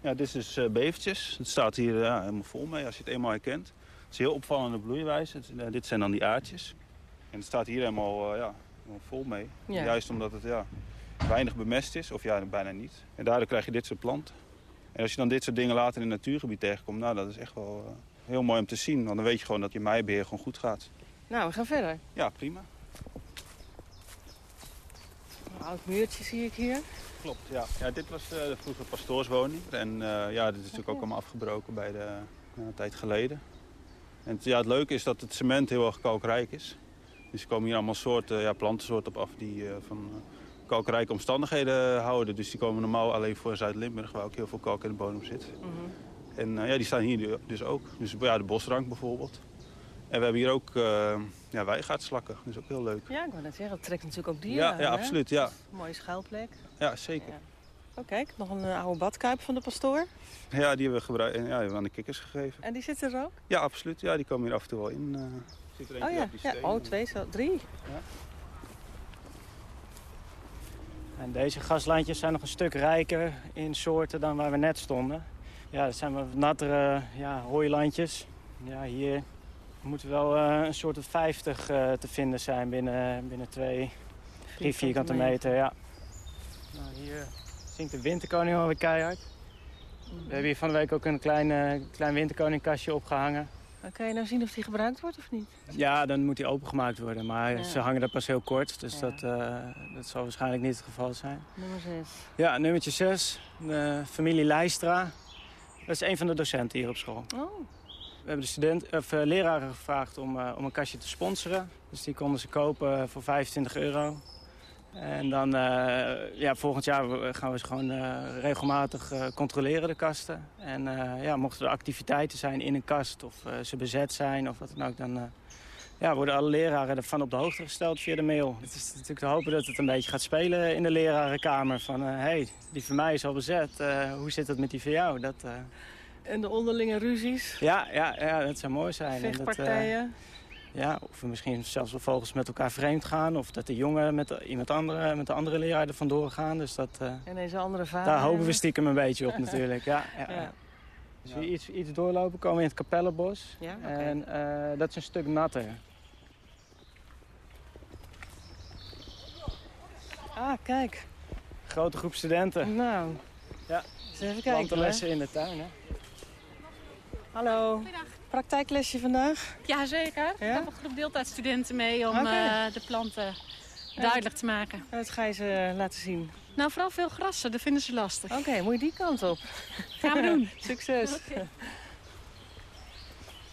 ja dit is dus bevertjes. Het staat hier ja, helemaal vol mee als je het eenmaal herkent. Het is heel opvallende bloeiwijze. Het, dit zijn dan die aardjes. En het staat hier helemaal, ja, helemaal vol mee. Ja. Juist omdat het ja, weinig bemest is, of ja, bijna niet. En daardoor krijg je dit soort planten. En als je dan dit soort dingen later in het natuurgebied tegenkomt, nou, dat is echt wel uh, heel mooi om te zien. Want dan weet je gewoon dat je meibeheer gewoon goed gaat. Nou, we gaan verder. Ja, prima. Een oud muurtje zie ik hier. Klopt, ja. ja dit was uh, de vroege pastoorswoning. En uh, ja, dit is natuurlijk ook allemaal afgebroken bij de, een tijd geleden. En het, ja, het leuke is dat het cement heel erg kalkrijk is. Dus er komen hier allemaal soorten, ja, plantensoorten op af die van kalkrijke omstandigheden houden. Dus die komen normaal alleen voor Zuid-Limburg, waar ook heel veel kalk in de bodem zit. Mm -hmm. En uh, ja, die staan hier dus ook. Dus ja, de bosrank bijvoorbeeld. En we hebben hier ook uh, ja, weigaardslakken. Dat is ook heel leuk. Ja, ik wou net zeggen, dat trekt natuurlijk ook dieren Ja, aan, ja absoluut. Ja. Mooie schuilplek. Ja, zeker. Ja. Oh, kijk, nog een uh, oude badkuip van de pastoor. Ja, die hebben we, gebruikt, ja, die hebben we aan de kikkers gegeven. En die zitten er ook? Ja, absoluut. Ja, die komen hier af en toe wel in. Uh, zit er oh ja, op die ja. oh, twee, zo, drie. Ja. En deze gaslandjes zijn nog een stuk rijker in soorten dan waar we net stonden. Ja, dat zijn wat nattere ja, hooilandjes. Ja, hier moeten wel uh, een soort van 50 uh, te vinden zijn binnen, binnen twee, drie vierkante meter. Ja. Nou, hier zingt de winterkoning alweer keihard. We hebben hier van de week ook een klein, uh, klein winterkoningkastje opgehangen. Kan je nou zien of die gebruikt wordt of niet? Ja, dan moet die opengemaakt worden. Maar Ja. ze hangen er pas heel kort. Dus Ja. dat, eh, dat zal waarschijnlijk niet het geval zijn. Nummer 6. Ja, nummertje 6. De familie Leistra. Dat is een van de docenten hier op school. Oh. hebben de student, of, uh, leraren gevraagd om, uh, om een kastje te sponsoren. Dus die konden ze kopen voor 25 euro. En dan uh, ja, volgend jaar gaan we ze gewoon regelmatig controleren, de kasten. En ja, mochten er activiteiten zijn in een kast of ze bezet zijn of wat dan ook... dan ja, worden alle leraren ervan op de hoogte gesteld via de mail. Het is natuurlijk te hopen dat het een beetje gaat spelen in de lerarenkamer. Van, hé, hey, die van mij is al bezet, hoe zit het met die van jou? Dat, en de onderlinge ruzies? Ja, ja, ja dat zou mooi zijn. Vechtpartijen? Dat, uh, ja, of we misschien zelfs wel vogels met elkaar vreemd gaan. Of dat de jongen met de, iemand andere, met de andere leraar er vandoor gaan. Dus dat, uh, en deze andere vader? Daar hopen we stiekem een beetje op natuurlijk. Ja, ja. we iets, iets doorlopen, komen we in het Kapellenbos. Ja, okay. En uh, dat is een stuk natter. Ah, kijk. Grote groep studenten. Nou, ja. eens even kijken. Plantenlessen in de tuin, hè? Hallo. Goedendag. Praktijklesje vandaag? Jazeker. Ja? Ik heb een groep deeltijdstudenten mee om okay. uh, de planten duidelijk te maken. Wat ga je ze laten zien? Nou, vooral veel grassen. Dat vinden ze lastig. Oké, okay, moet je die kant op. Gaan we doen. Succes. Okay.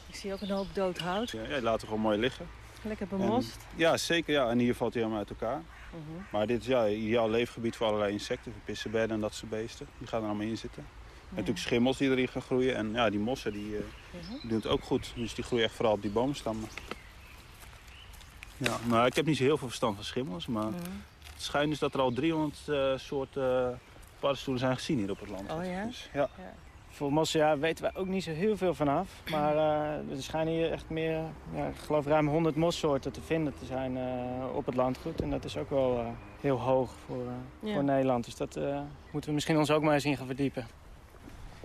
Ik zie ook een hoop dood hout. Ja, ja laten we gewoon mooi liggen. Lekker bemost. En, ja, zeker. Ja. En hier valt hij helemaal uit elkaar. Uh -huh. Maar dit is ja, ideaal leefgebied voor allerlei insecten, voor pissenbedden en dat soort beesten. Die gaan er allemaal in zitten. En natuurlijk schimmels die erin gaan groeien. En ja, die mossen die, uh, die doen het ook goed. Dus die groeien echt vooral op die boomstammen. Ja, nou, ik heb niet zo heel veel verstand van schimmels. Maar het schijnt dus dat er al 300 uh, soorten paddenstoelen zijn gezien hier op het land. Oh ja? Dus, ja. ja. Voor mossen ja, weten wij ook niet zo heel veel vanaf. Maar uh, er schijnen hier echt meer, ja, ik geloof ruim 100 mossoorten te vinden te zijn op het landgoed. En dat is ook wel heel hoog voor, ja. voor Nederland. Dus dat moeten we misschien ons ook maar eens in gaan verdiepen.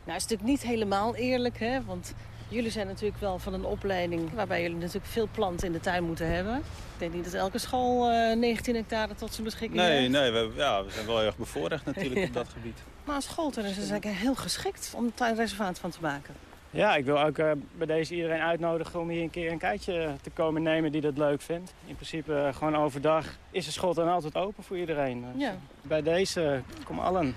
Nou, is natuurlijk niet helemaal eerlijk, hè? Want jullie zijn natuurlijk wel van een opleiding waarbij jullie natuurlijk veel planten in de tuin moeten hebben. Ik denk niet dat elke school uh, 19 hectare tot zijn beschikking nee, heeft. Nee, we, ja, we zijn wel erg bevoorrecht natuurlijk ja. op dat gebied. Maar als schooltuin is het eigenlijk heel geschikt om een tuinreservaat van te maken. Ja, ik wil ook uh, bij deze iedereen uitnodigen om hier een keer een kijkje te komen nemen die dat leuk vindt. In principe uh, gewoon overdag is de schooltuin altijd open voor iedereen. Dus ja. Bij deze, kom allen.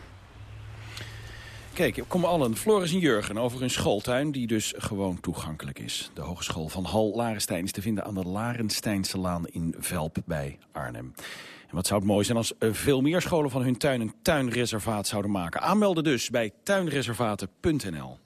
Kijk, kom allen. Floris en Jurgen over hun schooltuin, die dus gewoon toegankelijk is. De Hogeschool van Hal Larenstein is te vinden aan de Larensteinse Laan in Velp bij Arnhem. En wat zou het mooi zijn als veel meer scholen van hun tuin een tuinreservaat zouden maken. Aanmelden dus bij tuinreservaten.nl.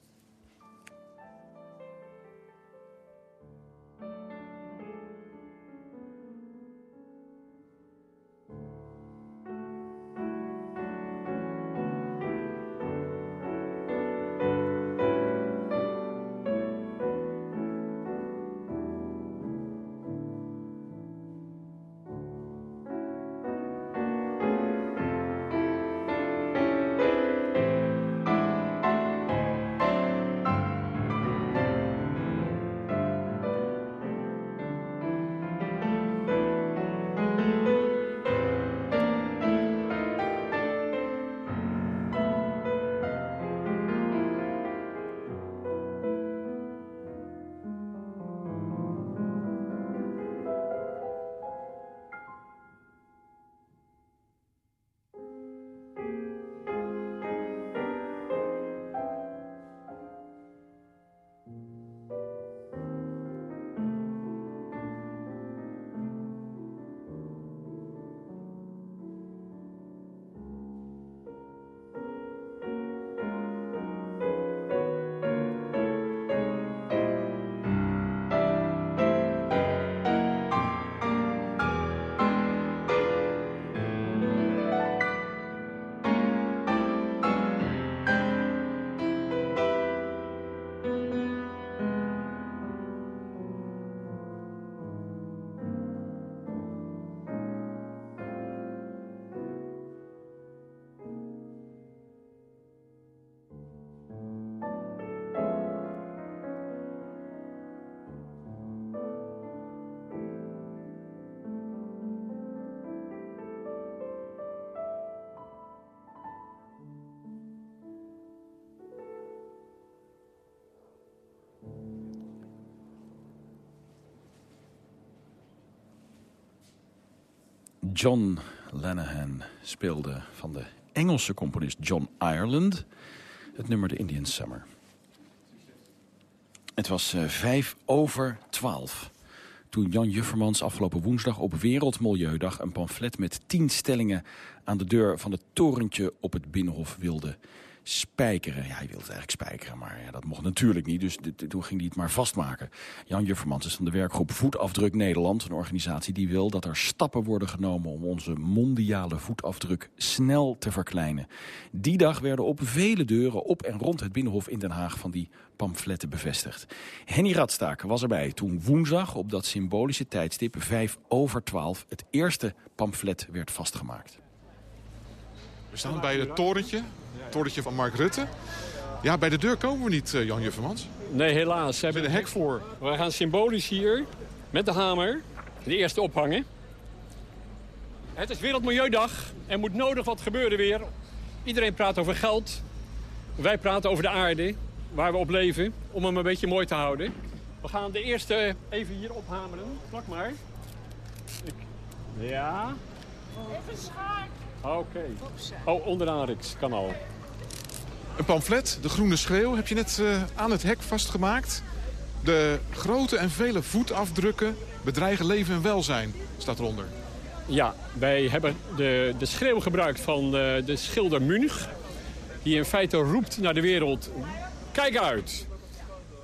John Lanahan speelde van de Engelse componist John Ireland het nummer The Indian Summer. Het was uh, vijf over twaalf. Toen Jan Juffermans afgelopen woensdag op Wereldmilieudag... een pamflet met tien stellingen aan de deur van het torentje op het Binnenhof wilde spijkeren. Ja, hij wilde eigenlijk spijkeren, maar ja, dat mocht natuurlijk niet. Dus toen ging hij het maar vastmaken. Jan Juffermans is van de werkgroep Voetafdruk Nederland. Een organisatie die wil dat er stappen worden genomen... om onze mondiale voetafdruk snel te verkleinen. Die dag werden op vele deuren op en rond het Binnenhof in Den Haag... van die pamfletten bevestigd. Henny Radstaak was erbij toen woensdag op dat symbolische tijdstip... 5 over 12 het eerste pamflet werd vastgemaakt. We staan bij het torentje torentje van Mark Rutte. Ja, bij de deur komen we niet, uh, Jan Juffermans. Nee, helaas. Ze hebben een hek voor. We gaan symbolisch hier met de hamer de eerste ophangen. Het is Wereldmilieudag. Er moet nodig wat gebeuren weer. Iedereen praat over geld. Wij praten over de aarde, waar we op leven, om hem een beetje mooi te houden. We gaan de eerste even hier ophameren. Vlak maar. Ik... Ja. Even schaar. Oké. Oh, onderaan Riks. Kan al. Een pamflet, de groene schreeuw, heb je net uh, aan het hek vastgemaakt. De grote en vele voetafdrukken bedreigen leven en welzijn, staat eronder. Ja, wij hebben de, de schreeuw gebruikt van de, de schilder Munich. Die in feite roept naar de wereld, kijk uit.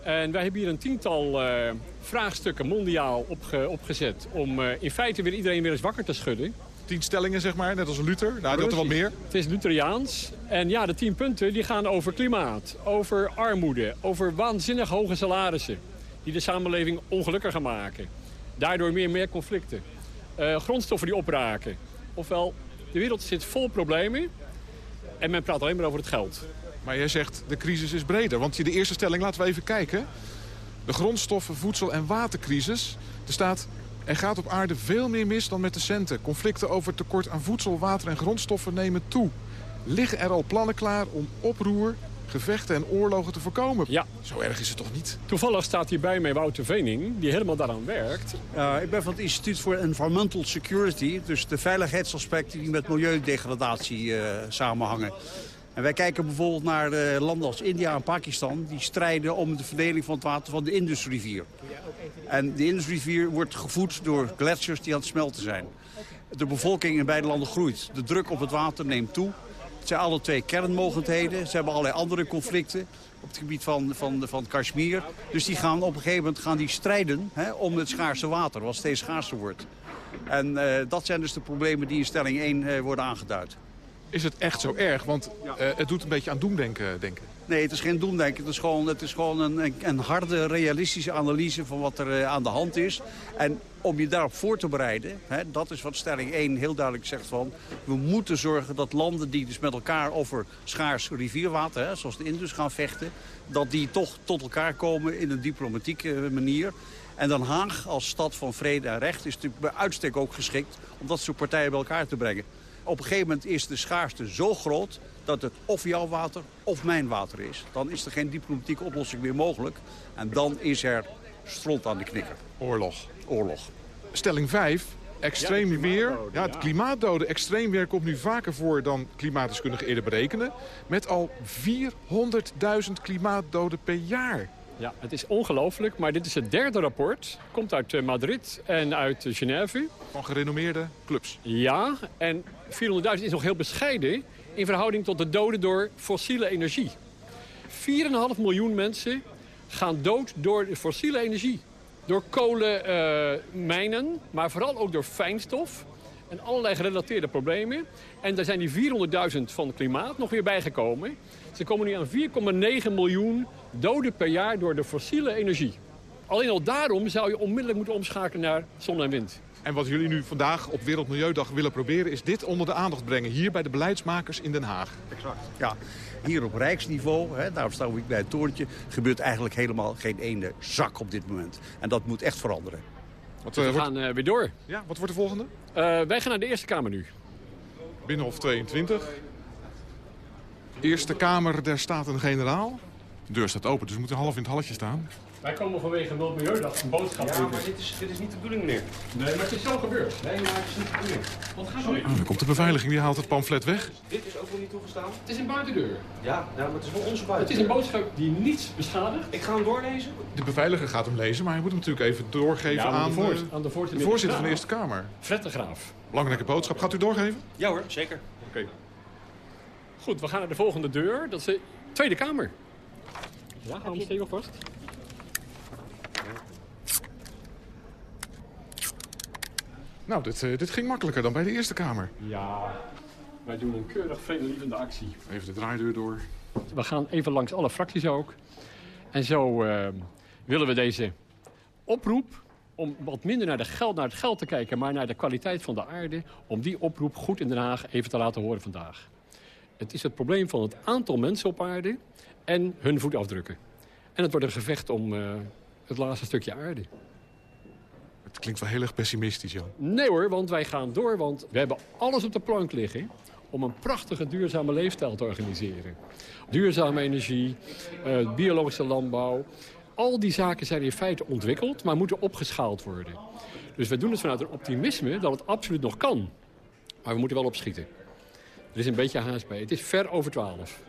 En wij hebben hier een tiental uh, vraagstukken mondiaal opge, opgezet... om uh, in feite weer iedereen weer eens wakker te schudden tien stellingen, zeg maar, net als Luther. Nou, dat er wat meer. Het is Lutheriaans. En ja, de tien punten die gaan over klimaat, over armoede, over waanzinnig hoge salarissen. Die de samenleving ongelukkiger maken. Daardoor meer en meer conflicten. Uh, grondstoffen die opraken. Ofwel, de wereld zit vol problemen. En men praat alleen maar over het geld. Maar jij zegt, de crisis is breder. Want de eerste stelling, laten we even kijken. De grondstoffen, voedsel- en watercrisis. Er staat, er gaat op aarde veel meer mis dan met de centen. Conflicten over tekort aan voedsel, water en grondstoffen nemen toe. Liggen er al plannen klaar om oproer, gevechten en oorlogen te voorkomen? Ja. Zo erg is het toch niet? Toevallig staat hier bij mij Wouter Vening, die helemaal daaraan werkt. Uh, ik ben van het Instituut voor Environmental Security. Dus de veiligheidsaspecten die met milieudegradatie uh, samenhangen. En wij kijken bijvoorbeeld naar uh, landen als India en Pakistan... die strijden om de verdeling van het water van de Indusrivier. En de Indusrivier wordt gevoed door gletsjers die aan het smelten zijn. De bevolking in beide landen groeit. De druk op het water neemt toe. Het zijn alle twee kernmogendheden. Ze hebben allerlei andere conflicten op het gebied van, van, van Kashmir. Dus die gaan op een gegeven moment gaan die strijden hè, om het schaarse water, wat steeds schaarser wordt. En uh, dat zijn dus de problemen die in stelling 1 uh, worden aangeduid. Is het echt zo erg? Want uh, het doet een beetje aan doemdenken, denken. Nee, het is geen doemdenken. Het is gewoon, het is gewoon een, een harde, realistische analyse van wat er uh, aan de hand is. En om je daarop voor te bereiden, hè, dat is wat stelling 1 heel duidelijk zegt van... we moeten zorgen dat landen die dus met elkaar over schaars rivierwater, hè, zoals de Indus, gaan vechten... dat die toch tot elkaar komen in een diplomatieke manier... En Den Haag als stad van vrede en recht is natuurlijk bij uitstek ook geschikt... om dat soort partijen bij elkaar te brengen. Op een gegeven moment is de schaarste zo groot dat het of jouw water of mijn water is. Dan is er geen diplomatieke oplossing meer mogelijk. En dan is er stront aan de knikker. Oorlog. Oorlog. Stelling 5. Extreem ja, weer. Ja, het klimaatdoden. Extreem weer komt nu vaker voor dan klimaatdeskundigen eerder berekenen. Met al 400.000 klimaatdoden per jaar. Ja, het is ongelooflijk, maar dit is het derde rapport. Komt uit Madrid en uit Genève. Van gerenommeerde clubs. Ja, en 400.000 is nog heel bescheiden in verhouding tot de doden door fossiele energie. 4,5 miljoen mensen gaan dood door fossiele energie. Door kolenmijnen, uh, maar vooral ook door fijnstof en allerlei gerelateerde problemen. En daar zijn die 400.000 van klimaat nog weer bijgekomen. Ze komen nu aan 4,9 miljoen doden per jaar door de fossiele energie. Alleen al daarom zou je onmiddellijk moeten omschakelen naar zon en wind. En wat jullie nu vandaag op Wereldmilieudag willen proberen... is dit onder de aandacht brengen, hier bij de beleidsmakers in Den Haag. Exact. Ja, hier op rijksniveau, hè, daar staan we bij het torentje... gebeurt eigenlijk helemaal geen ene zak op dit moment. En dat moet echt veranderen. Wat, dus we wordt... gaan uh, weer door. Ja, wat wordt de volgende? Uh, wij gaan naar de Eerste Kamer nu. Binnenhof 22. Eerste Kamer der Staten-Generaal. De deur staat open, dus we moeten half in het halletje staan. Wij komen vanwege Milieudag een boodschap Ja, maar dit is, dit is niet de bedoeling, meneer. Nee, maar het is zo gebeurd. Nee, maar het is niet de bedoeling. Wat gaat Sorry. er? Oh, dan komt de beveiliging, die haalt het pamflet weg. Dit is ook nog niet toegestaan. Het is een buitendeur. Ja, nou, maar het is wel onze Het buiten. is een boodschap die niets beschadigt. Ik ga hem doorlezen. De beveiliger gaat hem lezen, maar hij moet hem natuurlijk even doorgeven Ja, aan de aan, voort- eh, aan de voorzitter de voorzitter van de. Eerste Kamer. Fred de Graaf. Belangrijke boodschap. Gaat u doorgeven? Ja hoor, zeker. Oké. Goed, we gaan naar de volgende deur. Dat is de Tweede Kamer. Ja, gaan we hem stevig vast. Nou, dit, eh, dit ging makkelijker dan bij de Eerste Kamer. Ja, wij doen een keurig vredelievende actie. Even de draaideur door. We gaan even langs alle fracties ook. En zo eh, willen we deze oproep om wat minder naar, de geld, naar het geld te kijken... maar naar de kwaliteit van de aarde... om die oproep goed in Den Haag even te laten horen vandaag. Het is het probleem van het aantal mensen op aarde en hun voetafdrukken. En het wordt een gevecht om eh, het laatste stukje aarde. Het klinkt wel heel erg pessimistisch, Jan. Nee hoor, want wij gaan door, want we hebben alles op de plank liggen... om een prachtige duurzame leefstijl te organiseren. Duurzame energie, eh, biologische landbouw. Al die zaken zijn in feite ontwikkeld, maar moeten opgeschaald worden. Dus we doen het vanuit een optimisme dat het absoluut nog kan. Maar we moeten wel opschieten. Er is een beetje haast bij. Het is ver over twaalf.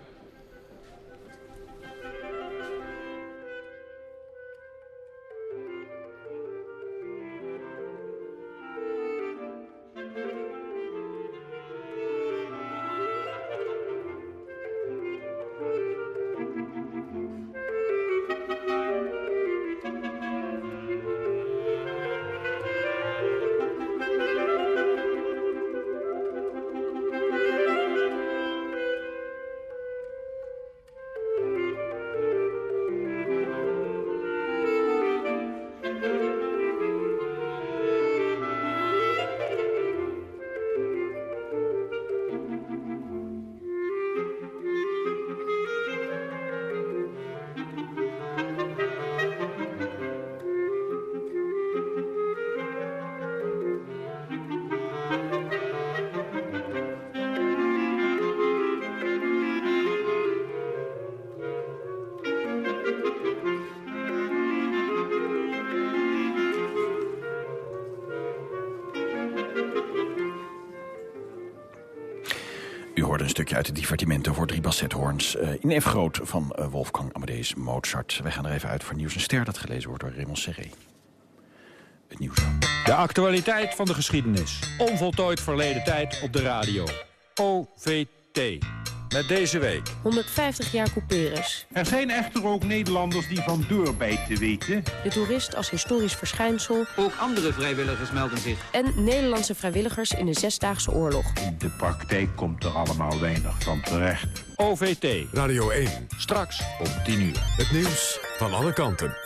Een stukje uit het divertimento voor drie bassethoorns... eh in F groot van eh, Wolfgang Amadeus Mozart. Wij gaan er even uit voor Nieuws en Ster... dat gelezen wordt door Raymond Serré. Het nieuws. De actualiteit van de geschiedenis. Onvoltooid verleden tijd op de radio. OVT. Met deze week. 150 jaar Couperus. Er zijn echter ook Nederlanders die van doorbijten weten. De toerist als historisch verschijnsel. Ook andere vrijwilligers melden zich. En Nederlandse vrijwilligers in de Zesdaagse Oorlog. In de praktijk komt er allemaal weinig van terecht. OVT. Radio 1. Straks om 10 uur. Het nieuws van alle kanten.